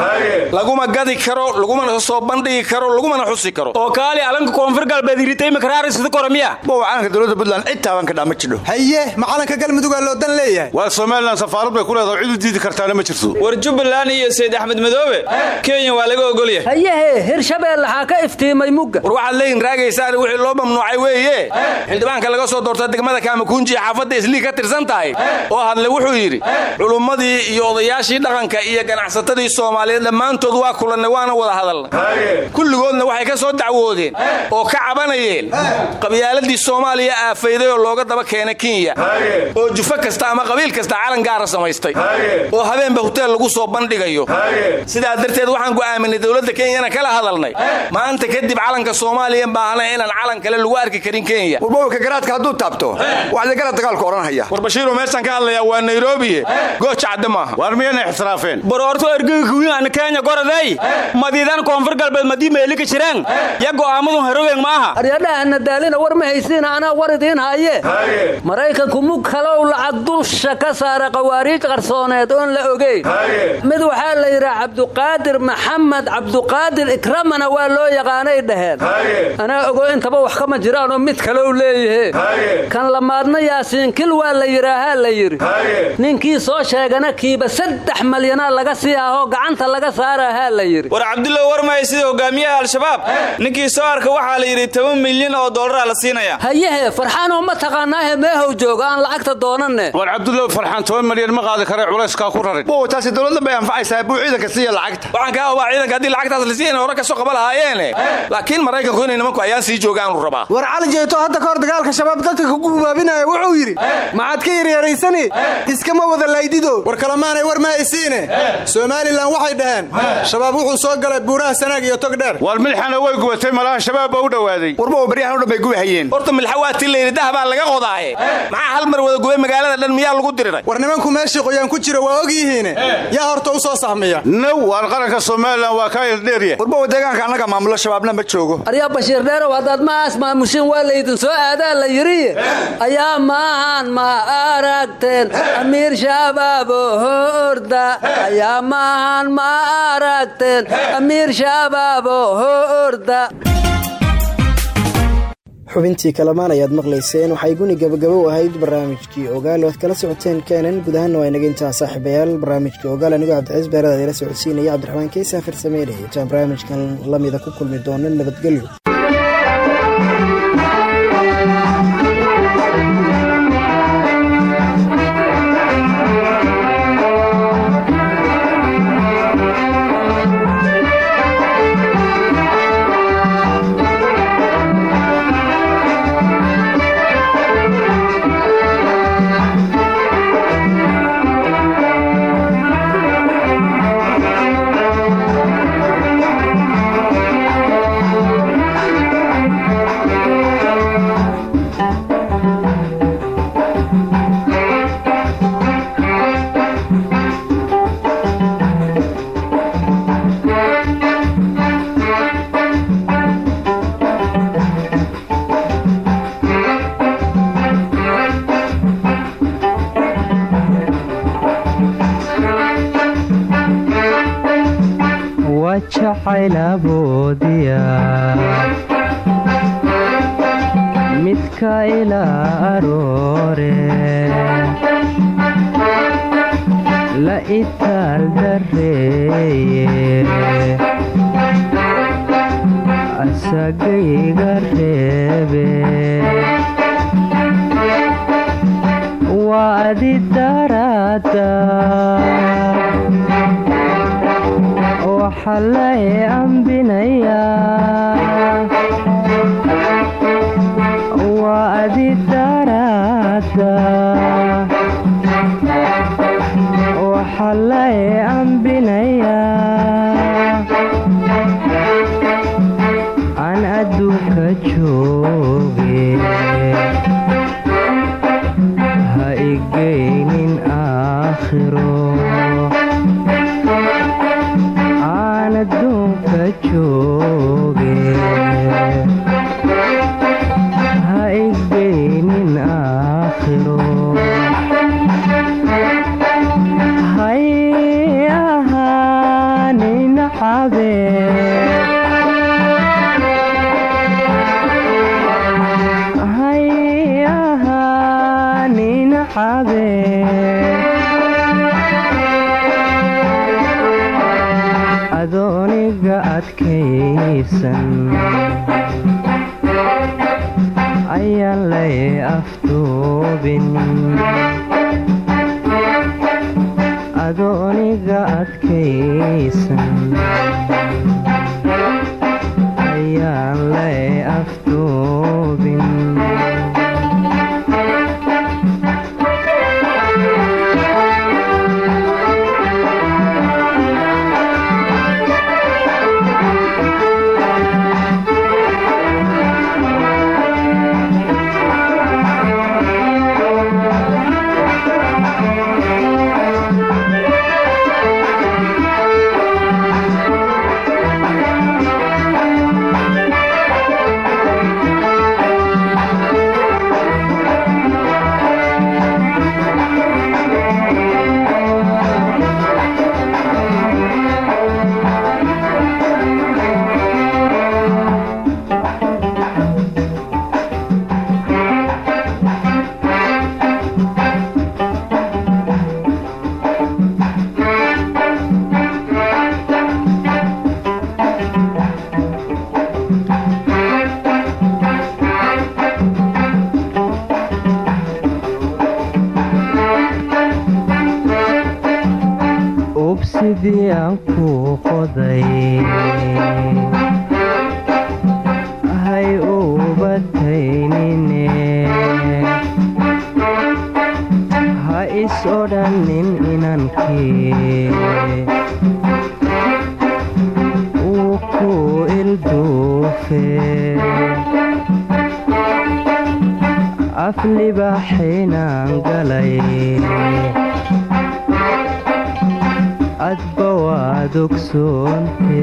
Laguma gadi karo lagumana soo bandhigi karo lagumana xusi karo. Oo kaali alanka koonfur galbeed iritay makaraarisada koramiya bow calanka dowladda puntland cid taaban ka dhaa ma jidho haye macalanka galmudugaa loo dan leeyahay? Waa somalilan safaarad bay ku leedaho cid u diidi kartaana ma jirto. War jubbaland iyo sayd axmed madoobe kenya waa laga ogolyahay hayehe hirshabelle xaa ka iftiimay mugga. War waxaad leeyihiin raagaysaan wixii loo mamnuucay weeye. Xildhibaanka laga soo doorta degmada kaamakuunji ee xaafadda islii ka tirsan tahay oo hadle wuxuu yidhi culummadii iyo odayaashii dhaqanka iyo ganacsatadii soomaaliyeed dhammaantood waa kulannay waana wada hadalnay kulligoodna waxay ka soo dacwoodeen oo ka cabanayeen qabyaaladii soomaaliya aafayday oo looga daba keenay kenya. Oo jufo kasta ama qabiil kasta calan gaara samaystay. Oo habeenba huteel lagu soo bandhigayo. Sidaa darteed waxaan go'aaminay dowladda kenyana kala hadalnay. Maanta kadib calanka soomaaliya baahna inaan calan kale lagu arki karin kenya. Warbowka garaadka hadduu taabto waxdagala dagaalku odhanhaya war bashiiroo meeshaan ka hadlayaa waa nairobi. Gooja cadde maaha. Waar miyana ixtiraafeen? Baroorto ergega kuwiin kenya goraday. Madiidan koonfur galbeed madii meeli ka jiraan ya go'aamadun haroween maaha. Aryadhaha nadaalina war ma haysiina anaa war idiin haye. Maraykanku mug kalow lacag dusha ka saara qawaariij qarsooneed oon la ogeyn mid waxaa la yidhaha cabduqaadir maxamed cabduqaadir ikramana waa loo yaqaanay dhaheen. Anaa ogo intaba wax kama jiraanoo mid kalow leeyahe kan lamaadna yaasiinkil waa la yidhaahaa la yidhi. Ninkii soo sheegana kiiba saddex malyanaa laga sii ahoo gacanta laga saarahaa la yidhi. War cabdulla warmaya sida hogaamiyaha al-shabaab? Ninkii soo arka waxaa la yidhi toban milyan oo dollaraa hayehe farxaanoo ma taqaanaahe meehow jooga aan lacagta doonanne. War cabdulla farxaan toban malyan ma qaadi kare culayskaa ku rarin bow taasi dowladda bay anfacaysaa buu ciidanka siiya lacagta. Waxaan kaa hubaa ciidanka haddii lacagtaas la siiyan hore ka soo qaba lahaayeene laakiin maraykanku inay nimanku ayaan sii joogaanu rabaa. War cali hadda kahor dagaalka shabaab dadka kugu hubaabinaya wuxuu yidhi maxaad ka yaryaraysani iskama wada laydido. War kalemaanay war ma haysiine somalilan waxay dhaheen shabaab wuxuu soo galay buuraha sanaag iyo tog dheer war milxana way gubatay malaha shabaab baa u dhowaaday warba baryahan o dhan bay horta milxa waa tii layidhi dahabaa laga qodaaye. Maxaa hal mar wada gubay magaalada dhan miyaa lagu diriray? War nimanku meeshii qoyaan ku jira waa og yihiine. Yaa horta u soo sahmiya naw waan qaranka somalilan waa kaa ildheerya warba deegaanka annaga maamulo shabaabna ma joogo. Aryaa bashiir dheerow haddaad maas maamushin waa laydin soo aadaa la yidhi. Ayaa maahan ma aragteen amiir shabaabo hoorda ayaa maahan ma aragteen amiir shabaabo hoorda xubintii kalamaan ayaad maqlayseen waxay guni gabagabo u ahayd barnaamijkii ogaal oad kala socoteen keenan guud ahaanna waa inaga intaa saaxiibayaal. Barnaamijkii ogaal anigoo cabdiciis beerada ila socodsiinaya. Cabdiraxmaan keysaafir sameynaya intaan barnaamijkan lamida ku kulmi doono nabadgelyo adkaysan ayaan lay afduubin adooniga adkaysan aflibaxinaan galay adba waad ogsoonte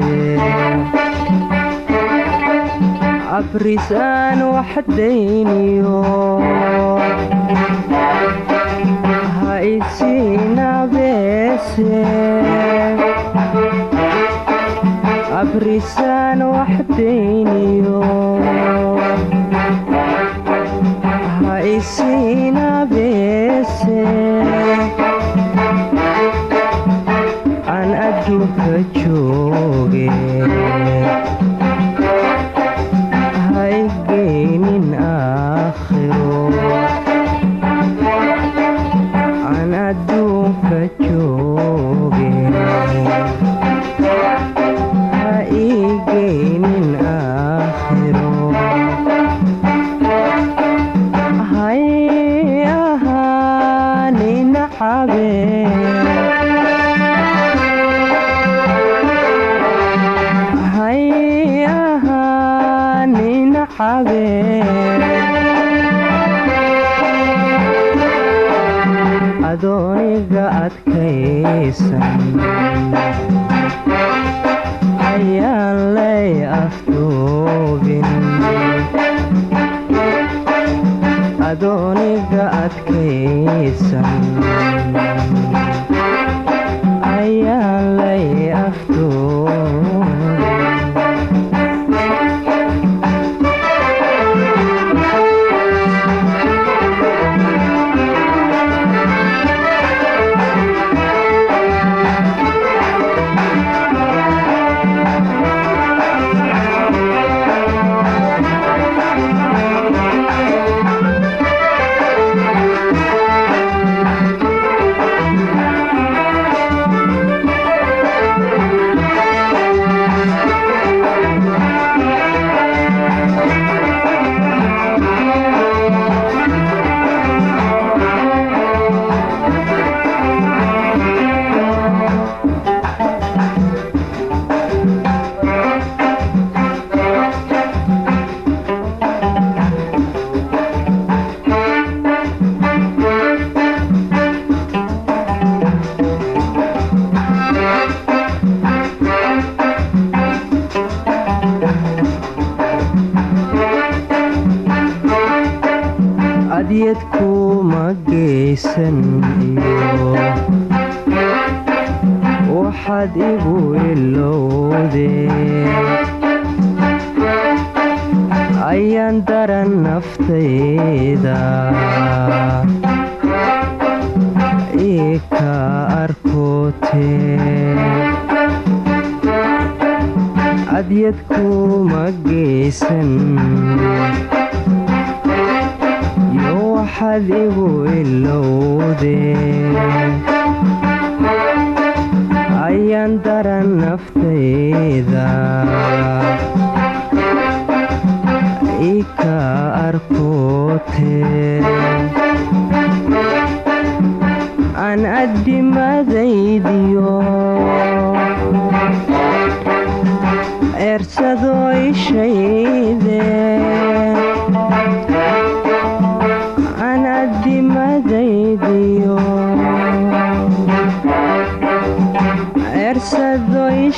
abris waxdayniyo ha isinabeese abrisaan waxdayniyo kuma geysan waxaad igu ilowdee ayaan daran naftayda. Ii ka arkoote. Adyad kuma geysan waxaad igu ilowdee ayaan daran naftayda ii ka arkoote aan addimadaydiyo eersado ishayde